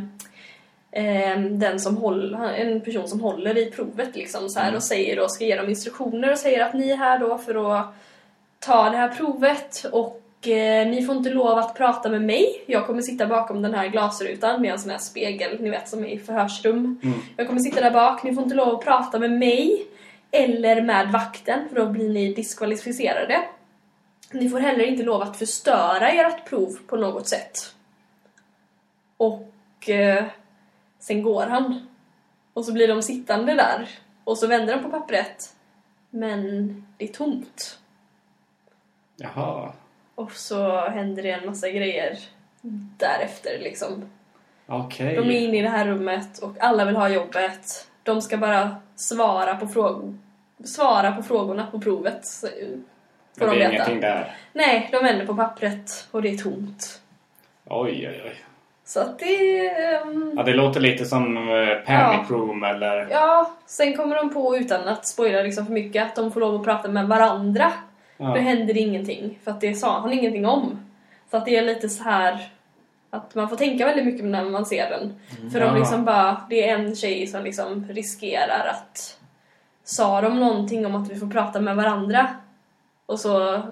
eh, den som håller, en person som håller i provet liksom, så här, och säger då, ska ge dem instruktioner och säger att ni är här då för att ta det här provet och eh, ni får inte lov att prata med mig. Jag kommer sitta bakom den här glasrutan med en sån här spegel, ni vet som är i förhörsrum. Mm. Jag kommer sitta där bak, ni får inte lov att prata med mig eller med vakten för då blir ni diskvalificerade. Ni får heller inte lov att förstöra ert prov på något sätt. Och eh, sen går han. Och så blir de sittande där. Och så vänder de på pappret. Men det är tomt. Jaha. Och så händer det en massa grejer därefter liksom. Okej. De är inne i det här rummet och alla vill ha jobbet. De ska bara svara på, fråg svara på frågorna på provet. Får Men de det är veta. ingenting där. Nej, de vänder på pappret och det är tomt. Oj, oj, oj. Så att det... ehm, Ja, det låter lite som eh, Panic Room eller... Ja, sen kommer de på utan att spoila liksom för mycket att de får lov att prata med varandra. Då Ja. händer det ingenting, för att det sa han ingenting om. Så att det är lite så här att man får tänka väldigt mycket när man ser den. För Ja. de liksom bara, det är en tjej som liksom riskerar att sa de någonting om att vi får prata med varandra och så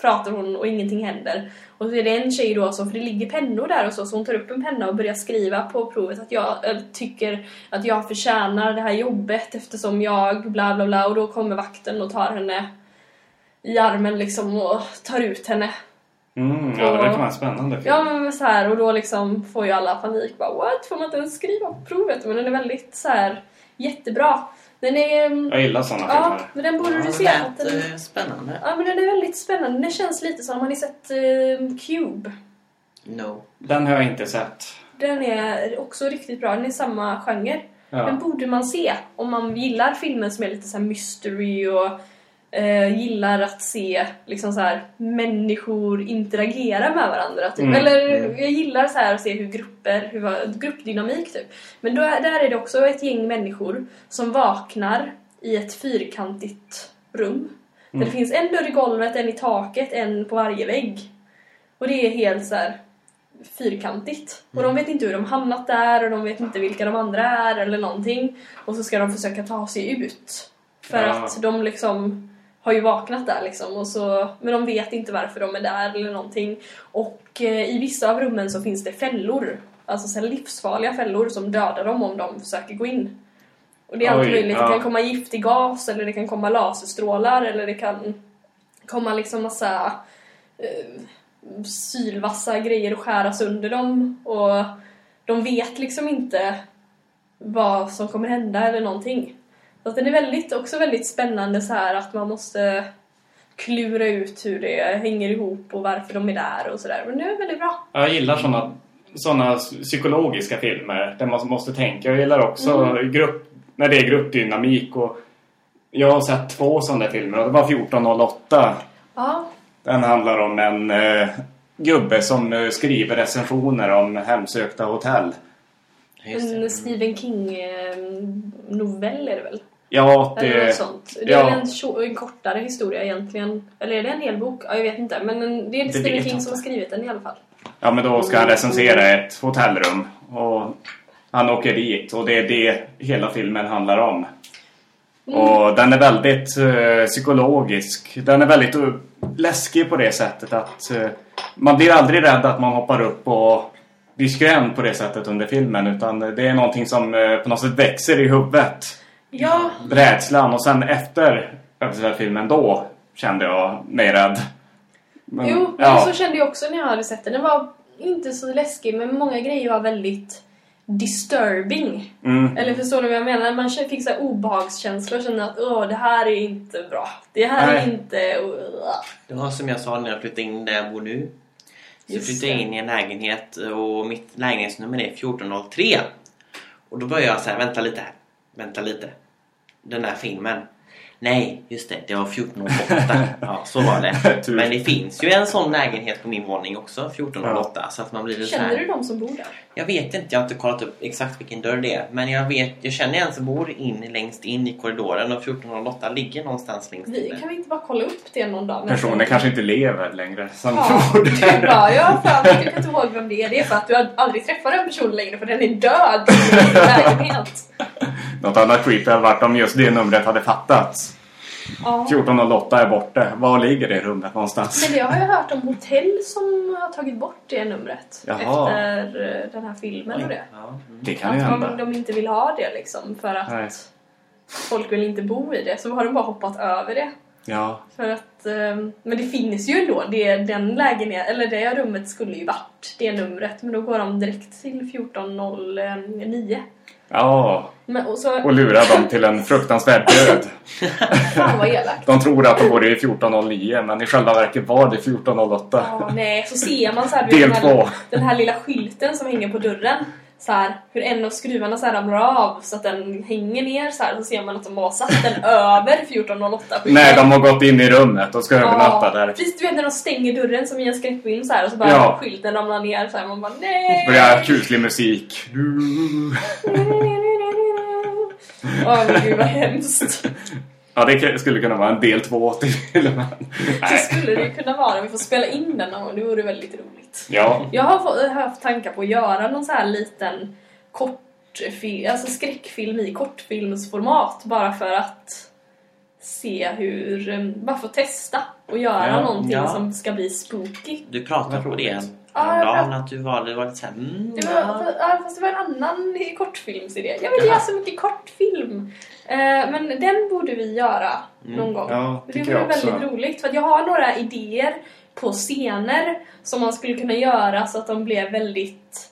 pratar hon och ingenting händer. Och så är det en tjej då som, för det ligger pennor där och så, så hon tar upp en penna och börjar skriva på provet att jag tycker att jag förtjänar det här jobbet eftersom jag bla bla bla och då kommer vakten och tar henne i armen liksom och tar ut henne. Mm, ja, det verkar vara spännande film. Ja men så här och då liksom får ju alla panik bara what? Får man inte ens skriva på provet? Men den är väldigt så här jättebra. Den är... Jag gillar sådana Ja, filmer. men den borde Ja, du se. lät, Att den, spännande. ja men den är väldigt spännande. Den känns lite som, har ni sett eh, Cube? No. Den har jag inte sett. Den är också riktigt bra. Den är samma genre. Ja. Den borde man se om man gillar filmer som är lite så här mystery och eh, gillar att se liksom så här, människor interagera med varandra. Typ. Mm, Eller mm. jag gillar så här att se hur grupper, hur, gruppdynamik typ. Men då, är- där är det också ett gäng människor som vaknar i ett fyrkantigt rum. Där Mm. det finns en dörr i golvet, en i taket, en på varje vägg. Och det är helt så här fyrkantigt. Och de vet inte hur de hamnat där och de vet inte vilka de andra är eller någonting. Och så ska de försöka ta sig ut. För Ja. att de liksom har ju vaknat där liksom. Och så, men de vet inte varför de är där eller någonting. Och eh, i vissa av rummen så finns det fällor. Alltså så livsfarliga fällor som dödar dem om de försöker gå in. Och det är allt Oj, möjligt. Det ja. kan komma giftig gas eller det kan komma laserstrålar eller det kan komma liksom massa eh, sylvassa grejer och skära sönder dem. Och de vet liksom inte vad som kommer hända eller någonting. Så den är väldigt, också väldigt spännande så här att man måste klura ut hur det hänger ihop och varför de är där och sådär. Men det är väldigt bra. Jag gillar såna, såna psykologiska filmer där man måste tänka. Jag gillar också Mm. grupp, när det är gruppdynamik. Och jag har sett två sådana filmer och det var 1408. Ja, Den handlar om en eh, gubbe som eh, skriver recensioner om hemsökta hotell. En det. Stephen King-novell är det väl? Ja, Eller något det, sånt. Det är ja. väl en, en kortare historia egentligen. Eller är det en hel bok? Ja, jag vet inte. Men en, det är Det Stephen King som har skrivit den i alla fall. ja, men då ska han recensera ett hotellrum. Och han åker dit och det är det hela filmen handlar om. Mm. Och den är väldigt eh, psykologisk. Den är väldigt eh, läskig på det sättet att eh, man blir aldrig rädd att man hoppar upp och skrämd på det sättet under filmen. Utan det är någonting som eh, på något sätt växer i huvudet. Ja, Rädslan. Och sen efter filmen då kände jag mig rädd. Men, jo, men ja. så kände jag också när jag hade sett den. Den var inte så läskig, men många grejer var väldigt disturbing. Mm. Eller förstår du vad jag menar? Man känner- fick så här obehagskänslor och kände att Åh, det här är inte bra. Det här är Nej. inte... Det var som jag sa när jag flyttade in där jag bor nu. Så Just flyttade jag in i en lägenhet och mitt lägenhetsnummer är 1403. Och då började jag så här, vänta lite här. Vänta lite. Den där filmen. Nej, just det. Det var 1408. Ja, så var det. Men det finns ju en sån lägenhet på min våning också, 1408. Så att man blir Känner här... du de som bor där? Jag vet inte, jag har inte kollat upp exakt vilken dörr det är. Men jag vet, jag känner en som bor in längst in i korridoren och 1408 ligger någonstans längst Vi, inne. kan vi inte bara kolla upp det någon dag? Personen kanske inte lever längre som Ja, bor du där. bara, ja fan, jag kan inte ihåg vem det är. Det är för att du har aldrig träffat den personen längre för den är död i din lägenhet. Något annat creepy hade varit om just det numret hade fattats. Ja. 1408 är borta. Var ligger det rummet någonstans? Men det har jag hört om hotell som har tagit bort det numret Jaha. efter eh, den här filmen och det. Ja, mm. Det kan ju Att hända. man, de inte vill ha det liksom för att Nej. folk vill inte bo i det. Så har de bara hoppat över det. Ja. För att, eh, men det finns ju ändå. Det, den lägenheten, eller det rummet skulle ju varit det numret. Men då går de direkt till 1409. Ja. Men, och så, Och lurar dem till en fruktansvärd död. fan vad elakt. De tror att de bor i 1409 men i själva verket var det 1408. Ja, nej, så ser man så här, Del den, två. här, den här lilla skylten som hänger på dörren. Så här, hur en av skruvarna så här ramlar av så att den hänger ner så här. Så ser man att de har satt den över 1408 skylten. Nej, de har gått in i rummet och ska övernatta där. Precis, du vet när de stänger dörren som i en skräckfilm så här och så bara Ja. skylten ramlar ner så här. Man bara nej! Börjar kuslig musik. Åh men gud vad hemskt. Ja, det skulle kunna vara en del två till filmen. Så Nej. skulle det ju kunna vara. Vi får spela in den någon gång. Det vore väldigt roligt. Ja. Jag har haft tankar på att göra någon så här liten kortfilm, alltså skräckfilm i kortfilmsformat bara för att se hur, bara för att testa och göra Ja, någonting ja. som ska bli spooky. Du pratade Vad på det häromdagen att du var, det var lite såhär... Mm, Det var, ja. ja, fast det var en annan kortfilmsidé. Jag vill Jaha. göra så mycket kortfilm. Eh, men den borde vi göra någon gång. Ja, det vore väldigt roligt. För att jag har några idéer på scener som man skulle kunna göra så att de blev väldigt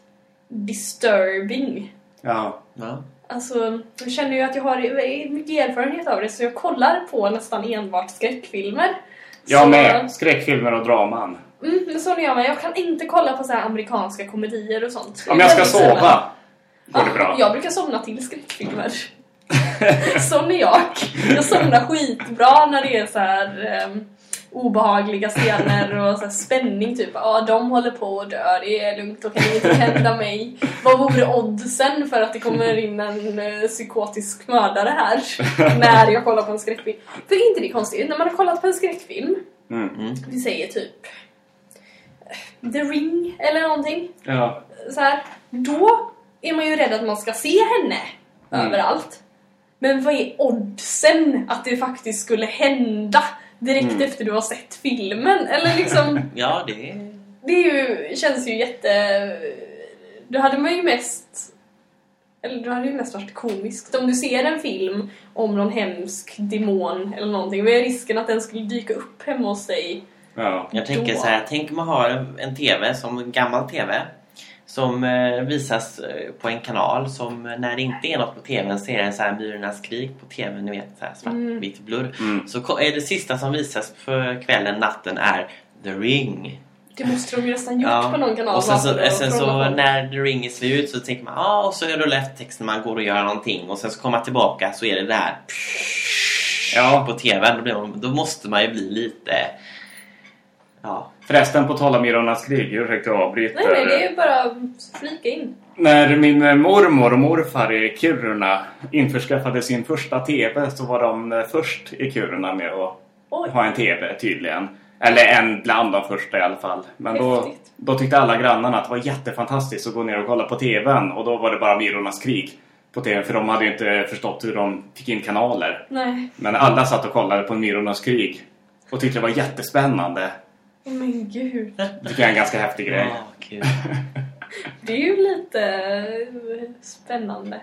disturbing. Ja. Ja. Alltså, jag känner ju att jag har mycket erfarenhet av det så jag kollar på nästan enbart skräckfilmer. Jag Så- med. Skräckfilmer och draman. Mm, men så är jag med. Jag kan inte kolla på så här amerikanska komedier och sånt. Om jag ska sova. går det bra. Jag brukar somna till skräckfilmer. Sån är jag. Jag somnar skitbra när det är så här um, obehagliga scener och så här spänning. Typ, ja de håller på att dö, det är lugnt, då kan ingenting hända mig. Vad vore oddsen för att det kommer in en uh, psykotisk mördare här när jag kollar på en skräckfilm? För är inte det konstigt? När man har kollat på en skräckfilm, Mm. vi säger typ The Ring eller någonting Ja. så här, då är man ju rädd att man ska se henne Mm. överallt. Men vad är oddsen att det faktiskt skulle hända direkt Mm. efter du har sett filmen? Eller liksom, Ja, det det är ju, känns ju jätte... Då hade man ju mest... Eller då hade ju mest varit komiskt. Om du ser en film om någon hemsk demon eller någonting, vad är risken att den skulle dyka upp hemma hos dig? Ja. Jag tänker Då. så här, tänk man har en, en TV som en gammal TV som eh, visas eh, på en kanal som eh, när det inte är något på TVn så är det så här Myrornas krig på TVn, ni vet så här svartvitt blurr. Mm. Så är det sista som visas för kvällen, natten är The Ring. Det måste de ju nästan gjort på någon kanal. Och sen så, att sen så när The Ring är slut så tänker man ja ah, och så är det eftertexten man går och gör någonting och sen så kommer man tillbaka så är det där Ja. på TVn. Då, blir man, då måste man ju bli lite... Ja, Förresten, på tal om Myrornas krig, ursäkta jag avbryter. Nej, nej, det är bara flika in. När min eh, mormor och morfar i Kiruna införskaffade sin första TV så var de eh, först i Kiruna med att Oj. ha en TV tydligen. Eller en bland de första i alla fall. Men då, då tyckte alla grannarna att det var jättefantastiskt att gå ner och kolla på TVn. Och då var det bara Myrornas krig på TV. För de hade ju inte förstått hur de fick in kanaler. Nej, Men alla satt och kollade på Myrornas krig. Och tyckte det var jättespännande. Men gud. Det tycker jag är en ganska häftig grej. ja kul. Det är ju lite eh, spännande.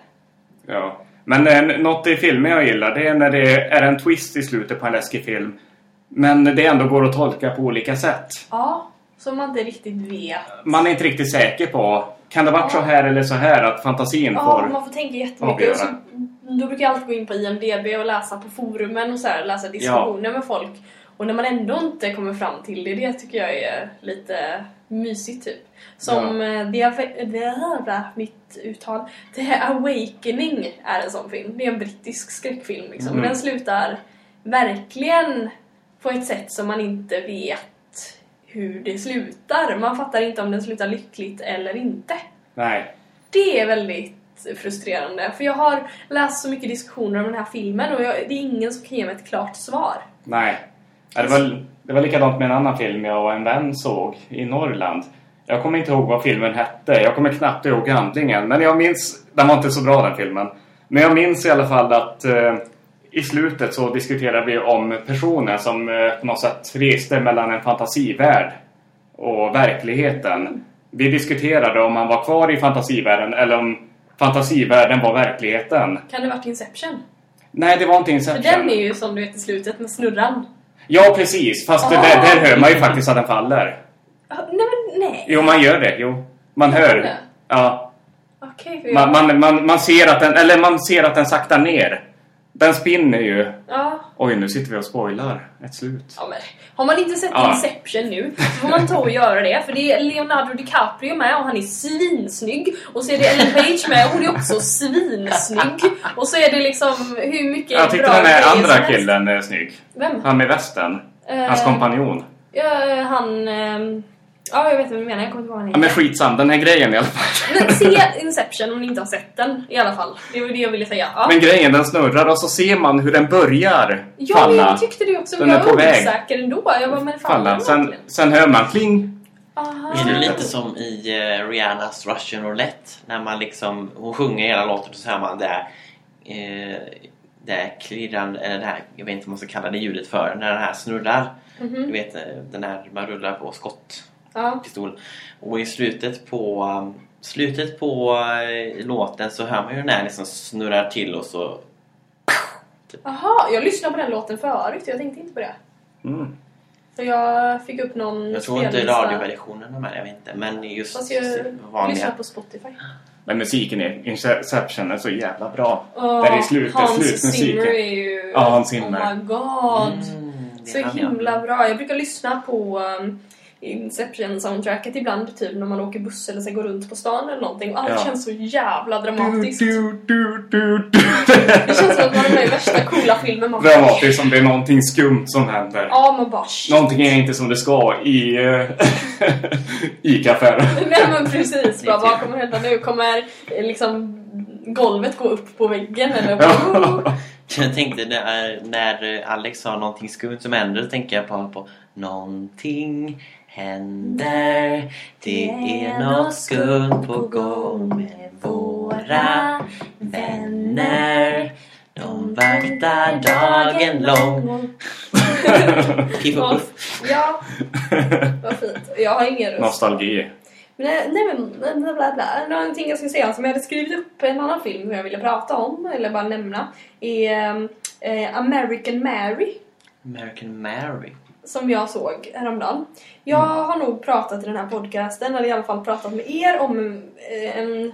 Ja. Men eh, något i filmer jag gillar det är när det är en twist i slutet på en läskig film. Men det ändå går att tolka på olika sätt. Ja, som man inte riktigt vet. Man är inte riktigt säker på kan det varit så här eller så här att fantasin Ja, får... man får tänka jättemycket. Och så, då brukar jag alltid gå in på IMDB och läsa på forumen och så här, läsa diskussioner med folk. Och när man ändå inte kommer fram till det, det tycker jag är lite mysigt typ. Som ja. det, Ave- det mitt uttal, The Awakening är en sån film. Det är en brittisk skräckfilm liksom. Mm. Den slutar verkligen på ett sätt som man inte vet hur det slutar. Man fattar inte om den slutar lyckligt eller inte. Nej. Det är väldigt frustrerande. För jag har läst så mycket diskussioner om den här filmen och jag, det är ingen som kan ge mig ett klart svar. Nej. Ja, det, var, det var likadant med en annan film jag och en vän såg i Norrland. Jag kommer inte ihåg vad filmen hette. Jag kommer knappt ihåg handlingen. Men jag minns... Den var inte så bra den filmen. Men jag minns i alla fall att eh, i slutet så diskuterade vi om personen som eh, på något sätt reste mellan en fantasivärld och verkligheten. Vi diskuterade om han var kvar i fantasivärlden eller om fantasivärlden var verkligheten. Kan det varit Inception? Nej, det var inte För Inception. den är ju som du vet i slutet med snurran. Ja, precis. Fast Ah. där, där hör man ju faktiskt att den faller. Ah, Nej men nej. Jo, man gör det. Jo. Man hör. Ja. För Man, man, man, man ser att den, eller man ser att den saktar ner. Den spinner ju. Ja. Oj, nu sitter vi och spoilar ett slut. ja men, har man inte sett Ja. Inception nu så får man ta och göra det. För det är Leonardo DiCaprio med och han är svinsnygg. Och så är det Ellen Page med och hon är också svinsnygg. Och så är det liksom hur mycket Jag tyckte bra den här andra killen är snygg. Vem? Han med västen. Hans Eh, kompanjon. Ja, han... ehm, Ja, jag vet vad du menar. Jag kommer inte ihåg vad han Ja, men skitsam. Den här grejen i alla fall. Men se Inception om ni inte har sett den i alla fall. Det var det jag ville säga. Ja, Men grejen, den snurrar och så ser man hur den börjar ja falla. jag tyckte det också. Den jag är på var väg. osäker ändå. Jag bara, men faller falla. den Sen, sen hör man kling. Aha. Är det lite som i uh, Rihannas Russian Roulette? När man liksom, hon sjunger hela låten och så hör man det här, eh, det här klirrande, eller det här, jag vet inte vad man ska kalla det ljudet för, när den här snurrar. Mhm. Du vet, eh, den här man rullar på skottpistol. Ja. Och i slutet på, um, slutet på eh, låten så hör man ju den här liksom snurrar till och så... Aha, jag lyssnade på den låten förut. Jag tänkte inte på det. Mm. För jag fick upp någon Jag tror inte radioversionen de här, jag vet inte. Men just Fast jag vanliga. på Spotify. Men musiken i Inception är så jävla bra. Åh, Där i slutet, Hans slutmusiken. Zimmer är ju... Ja, Hans Zimmer. Oh my god. Mm, Så himla bra. Jag brukar lyssna på... um, Inception-soundtracket ibland, typ när man åker buss eller så går runt på stan eller någonting och allt Ja. känns så jävla dramatiskt. Du, du, du, du. Det känns som att man är med i värsta coola filmen. Man bara, Dramatiskt som det är någonting skumt som händer. Ja, man bara shit. Någonting är inte som det ska i uh, ICA-affären. Nej men precis, bara, vad kommer hända nu? Kommer eh, liksom golvet gå upp på väggen eller? Ja. Jag tänkte när, Alex sa någonting skumt som händer, då tänker jag på, på Någonting händer Det är något skumt på gång med våra vänner De vaktar dagen lång Piff och Ja, puff ja, vad fint. Jag har ingen röst. Nostalgi. Men, nej, nej men bla bla bla. Någonting jag ska säga som jag hade skrivit upp en annan film som jag ville prata om, eller bara nämna, är eh, American Mary. American Mary som jag såg häromdagen. Jag har nog pratat i den här podcasten, eller i alla fall pratat med er om eh, en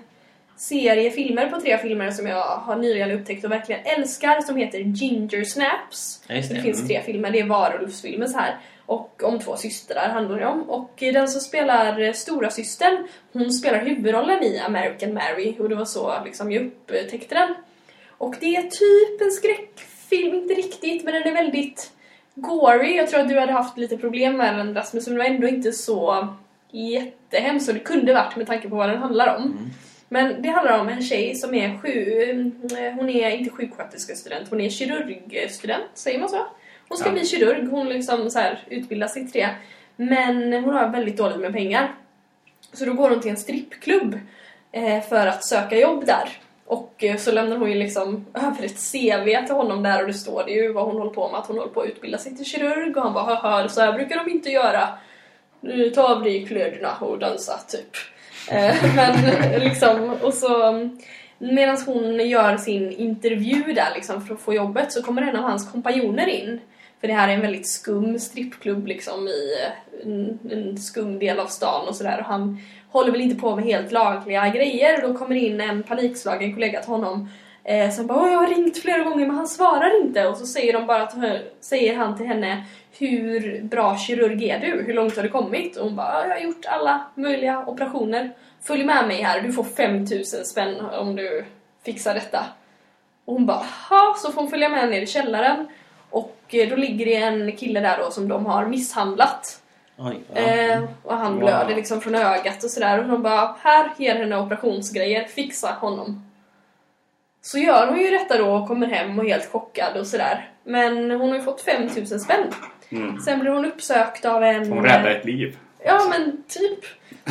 serie filmer på tre filmer som jag har nyligen upptäckt och verkligen älskar som heter Ginger Snaps. Det. det finns Mm. tre filmer, det är varulvsfilmer så här. Och om två systrar handlar det om. Och den som spelar stora systern, hon spelar huvudrollen i American Mary och det var så liksom jag upptäckte den. Och det är typ en skräckfilm, inte riktigt, men den är väldigt gory. Jag tror att du hade haft lite problem med den Rasmus, men den var ändå inte så jättehemskt som det kunde varit med tanke på vad den handlar om. Men det handlar om en tjej som är sju, eh, hon är inte sjuksköterskestudent, hon är kirurgstudent, säger man så? Hon ska Ja. bli kirurg, hon liksom så här utbildar sig till det. Men hon har väldigt dåligt med pengar. Så då går hon till en strippklubb eh, för att söka jobb där. Och eh, så lämnar hon ju liksom över ett CV till honom där och det står det ju vad hon håller på med, att hon håller på att utbilda sig till kirurg och han bara hör så här brukar de inte göra. Nu ta av dig kläderna och dansa typ. Eh, men eh, liksom, och så mm, medan hon gör sin intervju där liksom för att få jobbet så kommer en av hans kompanjoner in. För det här är en väldigt skum strippklubb liksom i en, en skum del av stan och sådär och han håller väl inte på med helt lagliga grejer och då kommer in en panikslagen kollega till honom eh, som bara jag har ringt flera gånger men han svarar inte och så säger, de bara säger han till henne hur bra kirurg är du? Hur långt har du kommit? Och hon bara jag har gjort alla möjliga operationer. Följ med mig här, du får 5000 spänn om du fixar detta. Och hon bara ha så får hon följa med ner i källaren. Och eh, då ligger det en kille där då som de har misshandlat. Oj, ja. Eh, och han Wow. blöder liksom från ögat och sådär. Och de bara, här, ger henne operationsgrejer, fixa honom. Så gör hon ju detta då och kommer hem och är helt chockad och sådär. Men hon har ju fått 5000 spänn. Mm. Sen blir hon uppsökt av en... Hon räddar ett liv. Ja men typ.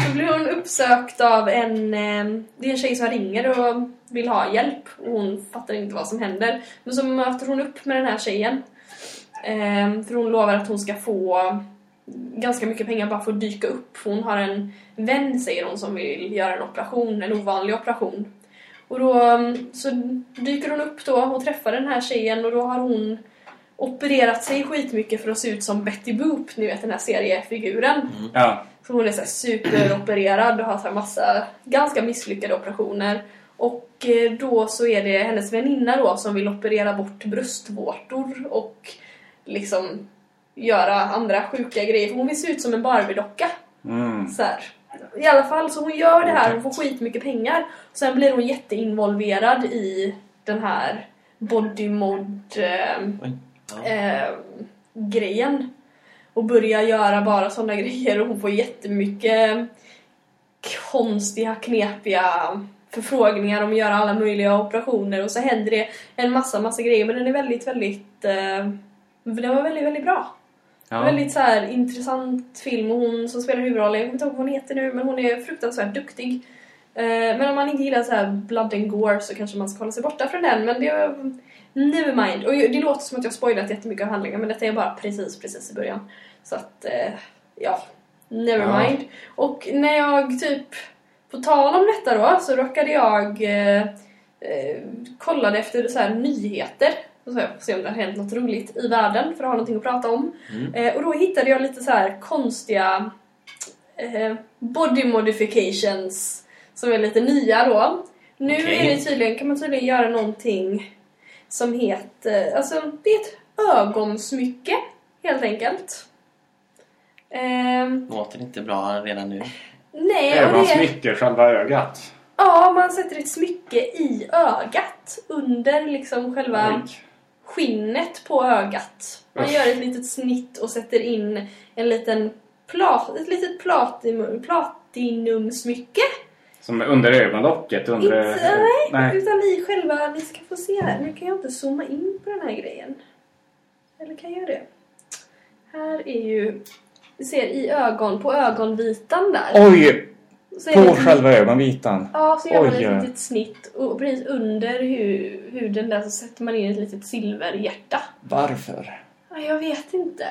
Så blir hon uppsökt av en... Eh, det är en tjej som ringer och vill ha hjälp. Och hon fattar inte vad som händer. Men så möter hon upp med den här tjejen. Eh, för hon lovar att hon ska få ganska mycket pengar bara för att dyka upp. Hon har en vän, säger hon, som vill göra en operation. En ovanlig operation. Och då mm, så dyker hon upp då och träffar den här tjejen och då har hon opererat sig skitmycket för att se ut som Betty Boop, ni vet den här seriefiguren. Ja. Så hon är så här superopererad och har så här massa ganska misslyckade operationer. Och eh, då så är det hennes väninna då som vill operera bort bröstvårtor och liksom göra andra sjuka grejer. För hon vill se ut som en Barbie-docka. Mm. Så här. I alla fall, så hon gör det här och får skitmycket Sen blir hon jätteinvolverad i den här body mod eh, eh, grejen. Och börjar göra bara sådana grejer och hon får jättemycket konstiga, knepiga förfrågningar om att göra alla möjliga operationer och så händer det en massa, massa grejer men den är väldigt, väldigt eh, den var väldigt, väldigt bra. Ja. Väldigt så här intressant film och hon som spelar huvudrollen, jag kommer inte ihåg vad hon heter nu men hon är fruktansvärt duktig. Eh, men om man inte gillar så här blood and gore så kanske man ska hålla sig borta från den men det never mind. Och det låter som att jag spoilat jättemycket av handlingen men detta är bara precis, precis i början. Så att, eh, ja, never Ja. mind. Och när jag typ, på tal om detta då, så råkade jag eh, eh, kollade efter så här nyheter. Så jag får se om det har hänt något roligt i världen för att ha någonting att prata om. Mm. Eh, och då hittade jag lite så här konstiga eh, body modifications som är lite nya då. Nu Okej. är det tydligen, kan man tydligen göra någonting som heter, alltså det är ett ögonsmycke helt enkelt. Ehm, Låter inte bra redan nu. nej, och det, själva ögat. ja, man sätter ett smycke i ögat under liksom själva Oj. Skinnet på ögat. Man Usch. gör ett litet snitt och sätter in en liten plat, ett litet platinum, platinumsmycke. Som under ögonlocket. Under... Inte, nej, nej. utan i själva... Ni ska få se här. Nu kan jag inte zooma in på den här grejen. Eller kan jag det? Här är ju... Du ser i ögon, på ögonvitan där. Oj! Det På ett- själva ögonvitan. Ja, så gör man ett litet snitt och precis under hu huden där så sätter man in ett litet silverhjärta. Varför? Ja, jag vet inte.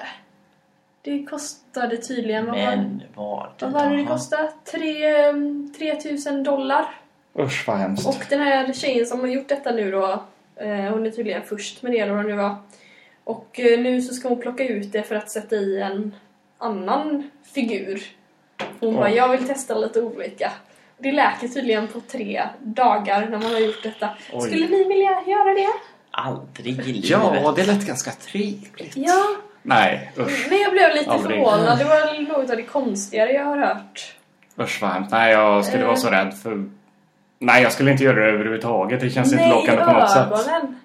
Det kostade tydligen... Men vad vad var det det kostade? Tre- 3000 dollar. Usch vad hemskt. Och den här tjejen som har gjort detta nu då, eh, hon är tydligen först med det eller vad det nu var. Och eh, nu så ska hon plocka ut det för att sätta i en annan figur. Hon bara, jag vill testa lite olika. Det läker tydligen på tre dagar när man har gjort detta. Oj. Skulle ni vilja göra det? Aldrig i livet. Ja, det lät ganska trevligt. Ja. Nej, usch. Men jag blev lite Aldrig. förvånad. Det var något av det konstigare jag har hört. Usch vad hemskt. Nej, jag skulle vara så rädd för... Nej, jag skulle inte göra det överhuvudtaget. Det känns inte lockande på något sätt. ögonen.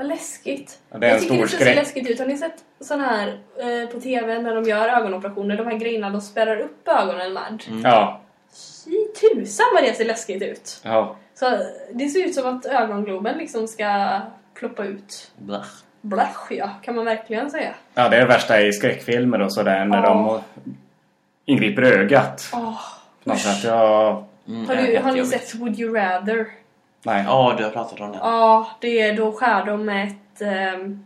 Vad läskigt. Ja, det är jag en tycker stor det ser så skräck. läskigt ut. Har ni sett sån här eh, på TV när de gör ögonoperationer? De här grejerna de spärrar upp ögonen med. Mm. Ja, Fy tusan vad det ser läskigt ut. ja. Så det ser ut som att ögongloben liksom ska ploppa ut. Blach. Blasch ja, kan man verkligen säga. Ja, det är det värsta i skräckfilmer och sådär när Ja. de ingriper i ögat. Åh, På något sätt. Ja, Mm, har, du, har ni sett Would You Rather? Nej. Ja, du har pratat om det. Ja, det är då skär de med ett ehm,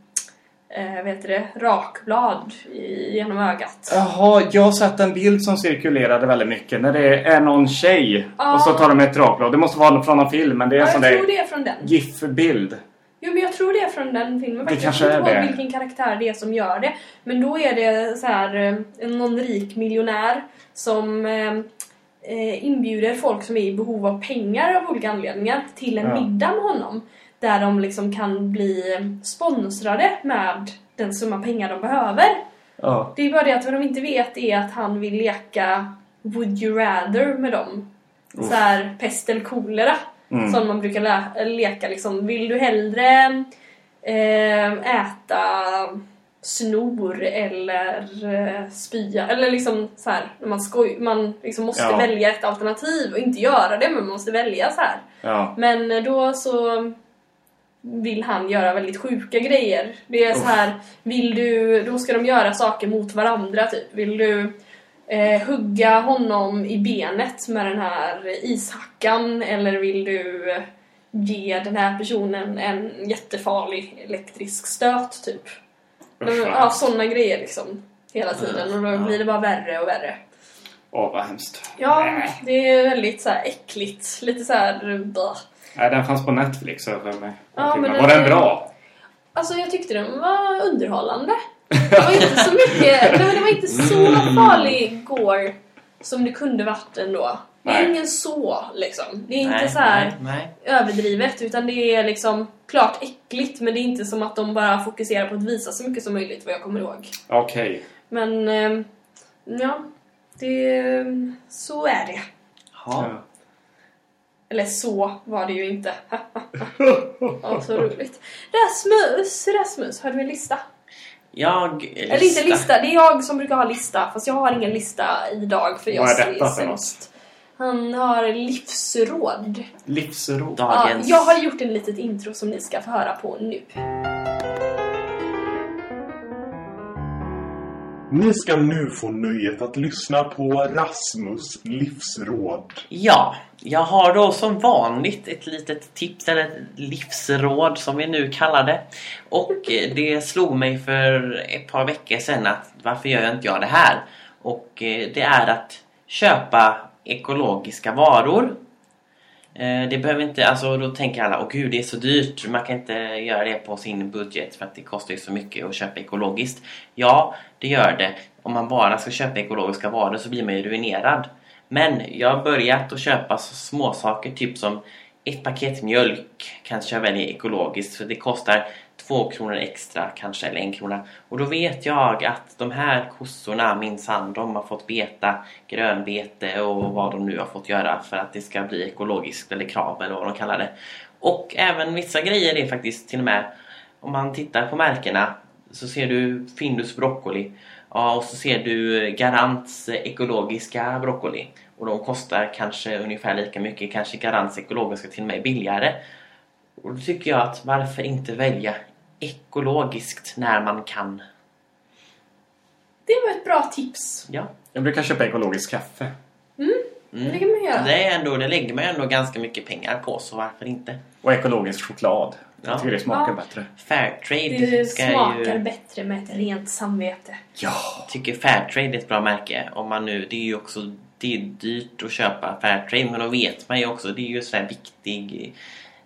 eh, heter det, rakblad i, genom ögat. Jaha, jag har sett en bild som cirkulerade väldigt mycket när det är någon tjej Ja. och så tar de ett rakblad. Det måste vara från någon film, men det är en Ja, sån jag tror där det är från den. GIF-bild. Jo, men jag tror det är från den filmen. Det kanske jag är inte det. vilken karaktär det är som gör det. Men då är det så här eh, någon rik miljonär som eh, inbjuder folk som är i behov av pengar av olika anledningar till en Ja. middag med honom. Där de liksom kan bli sponsrade med den summa pengar de behöver. Ja. Det är bara det att vad de inte vet är att han vill leka Would you rather med dem. Uff. Så här pest eller kolera. Mm. Som man brukar leka liksom. Vill du hellre eh, äta snor eller eh, spya? Eller liksom så här, när man, skoj- man liksom måste Ja. välja ett alternativ och inte göra det men man måste välja så här. Ja. Men eh, då så vill han göra väldigt sjuka grejer. Det är så här, vill du, då ska de göra saker mot varandra typ. Vill du eh, hugga honom i benet med den här ishackan eller vill du ge den här personen en jättefarlig elektrisk stöt typ. Vad ja, sådana grejer liksom. Hela tiden och då blir det bara värre och värre. Åh, vad hemskt. Ja, Nej. det är väldigt så här äckligt. Lite så här... bleh. Nej, den fanns på Netflix. för mig. Ja, men var den bra? Alltså jag tyckte den var underhållande. Det var inte så mycket, men det var inte så farlig gore som det kunde varit ändå. Det är Nej. ingen så liksom. Det är inte så här nej, nej. överdrivet utan det är liksom klart äckligt men det är inte som att de bara fokuserar på att visa så mycket som möjligt vad jag kommer ihåg. Okej. Men eh, ja, det, så är det. Ja. Eller så var det ju inte. ja, så roligt. Rasmus, Rasmus, har du en lista? Jag... Eller inte lista, det är jag som brukar ha lista. Fast jag har ingen lista idag för jag Vad är detta för sämst. Han har livsråd. Livsro. Ja, jag har gjort en litet intro som ni ska få höra på nu. Ni ska nu få nöjet att lyssna på Rasmus livsråd. Ja, jag har då som vanligt ett litet tips eller ett livsråd som vi nu kallar det. Och eh, det slog mig för ett par veckor sedan att varför gör jag inte jag det här? Och eh, det är att köpa ekologiska varor. Eh, det behöver inte, alltså då tänker alla, åh gud det är så dyrt, man kan inte göra det på sin budget för att det kostar ju så mycket att köpa ekologiskt. Ja, det gör det. Om man bara ska köpa ekologiska varor så blir man ju ruinerad. Men jag har börjat att köpa småsaker små saker typ som ett paket mjölk kanske jag väljer ekologiskt för det kostar två kronor extra kanske eller en krona. Och då vet jag att de här kossorna minsann de har fått beta grönbete och vad de nu har fått göra för att det ska bli ekologiskt eller krav eller vad de kallar det. Och även vissa grejer är faktiskt till och med om man tittar på märkena så ser du Findus broccoli ja, och så ser du Garants ekologiska broccoli och de kostar kanske ungefär lika mycket, kanske Garants ekologiska till och med billigare. Och då tycker jag att varför inte välja ekologiskt när man kan? Det var ett bra tips. Ja. Jag brukar köpa ekologiskt kaffe. Det kan man göra. Det, är ändå, det lägger man ju ändå ganska mycket pengar på så varför inte? Och ekologisk choklad. Ja. Jag tycker det smakar Ja. bättre. Fairtrade Det smakar ju... bättre med ett rent samvete. Ja! Jag tycker Fairtrade är ett bra märke. Om man nu, det är ju också det är dyrt att köpa Fairtrade men då vet man ju också, det är ju sådär viktig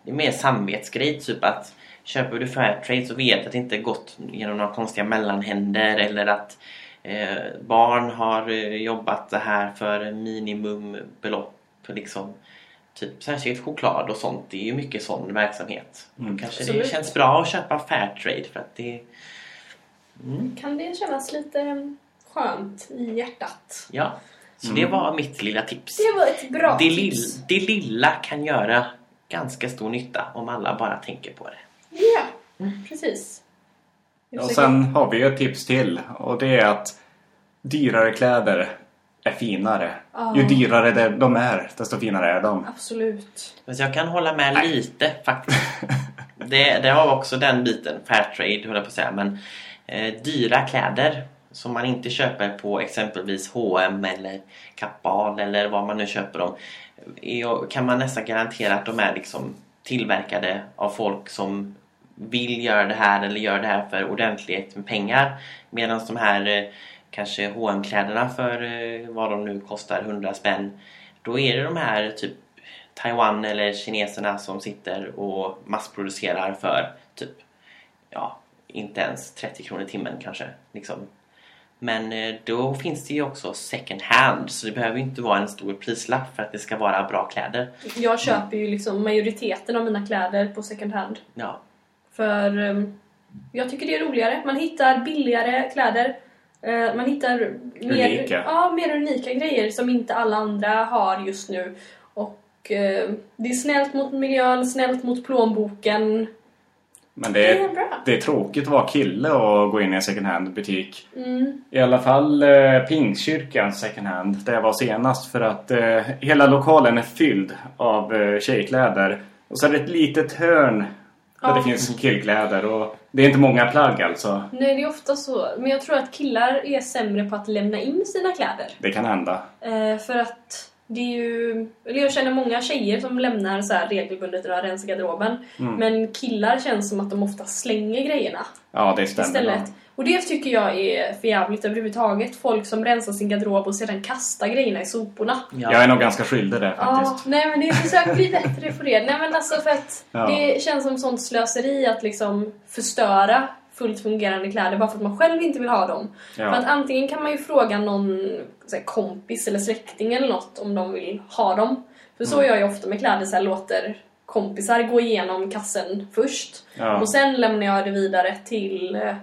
det är mer samvetsgrej typ att köper du Fairtrade så vet att det inte gått genom några konstiga mellanhänder eller att eh, barn har eh, jobbat det här för minimumbelopp liksom. Typ särskilt choklad och sånt, det är ju mycket sån verksamhet. Mm. Då kanske Absolut. det känns bra att köpa Fairtrade för att det mm, Kan det kännas lite skönt i hjärtat? Ja, så Mm. det var mitt lilla tips. Det var ett bra Det, tips. lill, det lilla kan göra ganska stor nytta om alla bara tänker på det. Ja, Mm. precis. Och sen har vi ett tips till. Och det är att dyrare kläder är finare. Ja. Ju dyrare de är, desto finare är de. Absolut. Jag kan hålla med Nej. lite faktiskt. Det, det har också den biten, Fairtrade höll jag på att säga. Men eh, dyra kläder som man inte köper på exempelvis H&M eller Kappahl eller vad man nu köper dem. Kan man nästan garantera att de är liksom tillverkade av folk som vill göra det här eller gör det här för ordentligt med pengar. Medan de här eh, kanske hm kläderna för eh, vad de nu kostar, 100 spänn. Då är det de här typ Taiwan eller kineserna som sitter och massproducerar för typ ja, inte ens 30 kronor i timmen kanske. Liksom. Men eh, då finns det ju också second hand så det behöver ju inte vara en stor prislapp för att det ska vara bra kläder. Jag köper ju liksom majoriteten av mina kläder på second hand. Ja, För um, jag tycker det är roligare. Man hittar billigare kläder. Eh, man hittar mer, Unika. Ja, mer unika grejer som inte alla andra har just nu. Och eh, det är snällt mot miljön, snällt mot plånboken. Men det Det är, det är tråkigt att vara kille och gå in i en second hand butik. Mm. I alla fall eh, Pingstkyrkans second hand där jag var senast för att eh, hela lokalen är fylld av eh, tjejkläder. Och så är det ett litet hörn där Ja. det finns killkläder och det är inte många plagg alltså. Nej, det är ofta så. Men jag tror att killar är sämre på att lämna in sina kläder. Det kan hända. Eh, för att det är ju... Eller jag känner många tjejer som lämnar så regelbundet och rensar garderoben. Mm. Men killar känns som att de ofta slänger grejerna Ja, det stämmer. istället. Och det tycker jag är för jävligt överhuvudtaget. Folk som rensar sin garderob och sedan kastar grejerna i soporna. ja. Jag är nog ganska skyldig där Ja, faktiskt. nej men det försök bli bättre på det. Nej men alltså för att Ja. det känns som sånt slöseri att liksom förstöra fullt fungerande kläder bara för att man själv inte vill ha dem. För att Ja. antingen kan man ju fråga någon här, kompis eller släkting eller något om de vill ha dem. För så Mm. gör jag ofta med kläder, så här, låter kompisar gå igenom kassen först. Ja. Och sen lämnar jag det vidare till eh,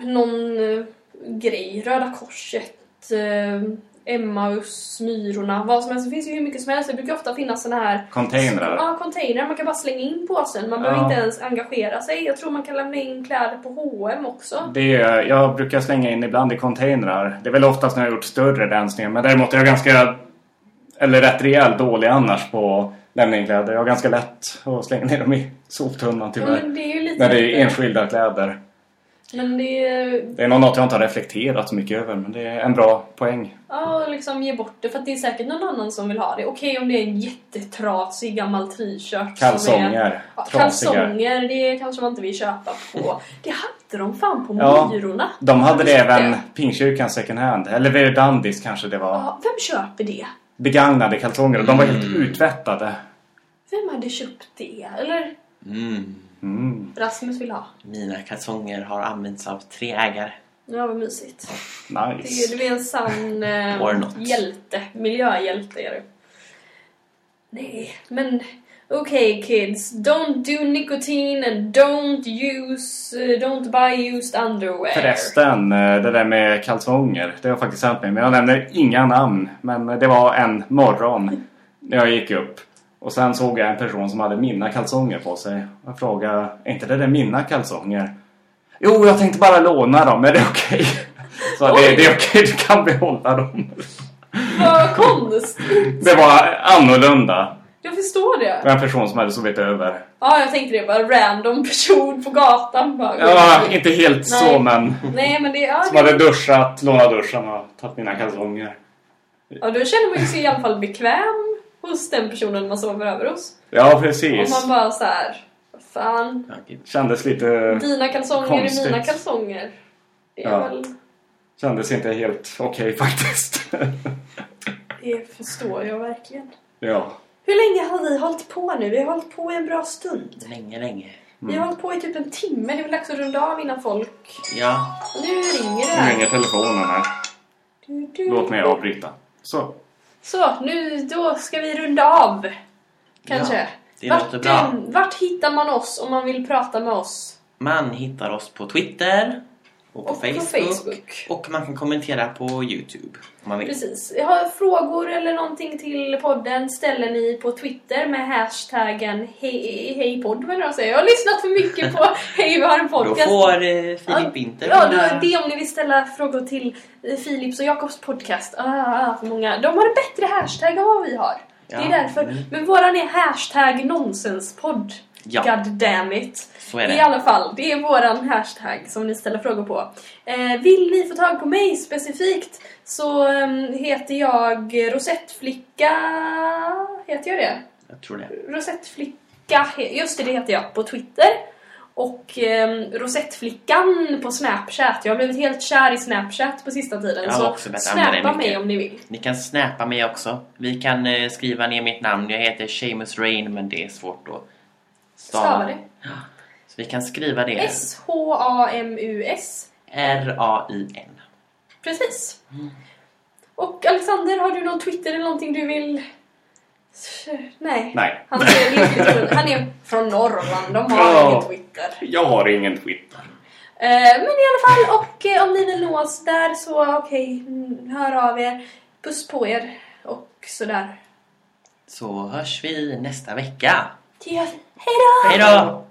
någon eh, grej. Röda Korset, eh, Emmaus, Myrorna, vad som helst. Det finns ju hur mycket som helst. Det brukar ofta finnas såna här Containrar. Ja, containrar. Man kan bara slänga in påsen. Man Ja. behöver inte ens engagera sig. Jag tror man kan lämna in kläder på H&M också. Det jag brukar slänga in ibland i containrar. Det är väl oftast när jag har gjort större rensningar. Men däremot är jag ganska, eller rätt rejält dålig annars på att lämna in kläder. Jag har ganska lätt att slänga ner dem i soptunnan Ja, tyvärr. men det lite... När det är enskilda kläder. Men det är... Det är nog något jag inte har reflekterat så mycket över. Men det är en bra poäng. Ja, liksom ge bort det. För att det är säkert någon annan som vill ha det. Okej om det är en jättetrasig gammal t-shirt. som Är... Kalsonger. Ja, kalsonger, det kanske man inte vill köpa på. Det hade de fan på Ja, Myrorna. De hade det även Pingstkyrkan second hand. Eller Verdandis kanske det var. Ja, vem köper det? Begagnade kalsonger. Och de var helt Mm. uttvättade. Vem hade köpt det? Eller Mm. Mm, Rasmus vill ha. Mina kalsonger har använts av tre ägare. Ja, vad mysigt. Nice. du är en sann eh, hjälte. Miljöhjälte är du. Nej, men Okay kids, don't do nicotine and don't use, uh, don't buy used underwear. Förresten, eh, det där med kalsonger. Det har faktiskt hänt mig. Men jag nämner inga namn. Men det var en morgon när jag gick upp. Och sen såg jag en person som hade mina kalsonger på sig. Jag frågade, är inte det där mina kalsonger? Jo, jag tänkte bara låna dem. Är det okej? Så det, Oj. det är okej, du kan behålla dem. Vad konstigt! Det var annorlunda. Jag förstår Det det. var en person som hade sovit över. Ja, jag tänkte det. Bara random person på gatan. Bara, Ja, inte helt så Nej. men... Nej, men det... Ja, Som det, hade duschat, lånat duschen och tagit mina kalsonger. ja, då känner man sig i alla fall bekväm hos den personen man sover över hos. Ja, Om precis. man bara så här, fan. Kändes lite... dina kalsonger Konstigt. är mina kalsonger. Det är Ja. väl... Kändes inte helt okej faktiskt. Det förstår jag verkligen. ja. Hur länge har vi hållit på nu? Vi har hållit på i en bra stund. Länge, länge. Vi har hållit på i typ en timme. Det är väl dags att runda av innan folk... Ja, Nu ringer det Nu ringer telefonen här. Du, du. Låt mig avbryta. Så. Så, nu då ska vi runda av. Kanske. Ja, vart, låter bra. eh, vart hittar man oss om man vill prata med oss? man hittar oss på Twitter och på, Och på Facebook, Facebook. Och man kan kommentera på Youtube om man vill. Precis. Har frågor eller någonting till podden ställer ni på Twitter med hashtaggen hej, hejpodd vill jag säga. Jag har lyssnat för mycket på Hej vi har en Då podcast. får eh, Filip Winter Ja, vinna- då, det om ni vill ställa frågor till eh, Philips och Jakobs podcast. Ah, för många. De har en bättre hashtag än vad vi har. Det är Ja, därför. mm. Men våran är hashtag nonsenspodd. Ja. God damn it. Så är I det. alla fall, det är våran hashtag som ni ställer frågor på. Eh, vill ni få tag på mig specifikt så ehm, heter jag Rosettflicka... Heter jag det? Jag tror det. Rosettflicka, just det, det heter jag på Twitter. Och eh, Rosettflickan på Snapchat. Jag har blivit helt kär i Snapchat på sista tiden. Jag så också snappa mig om ni vill. Ni kan snappa mig också. Vi kan eh, skriva ner mitt namn. Jag heter Seamus Rain men det är svårt att stava. Det. Så vi kan skriva det. S-H-A-M-U-S. R-A-I-N. Precis. Och Alexander, har du någon Twitter eller någonting du vill... Nej. Nej. Han är, han är från Norrland, de har Ja. ingen Twitter. Jag har ingen Twitter. Eh, men i alla fall, och eh, om ni vill nå oss där så okej, mm, hör av er. Puss på er och sådär. Så hörs vi nästa vecka. Det. Hej då! Hej då!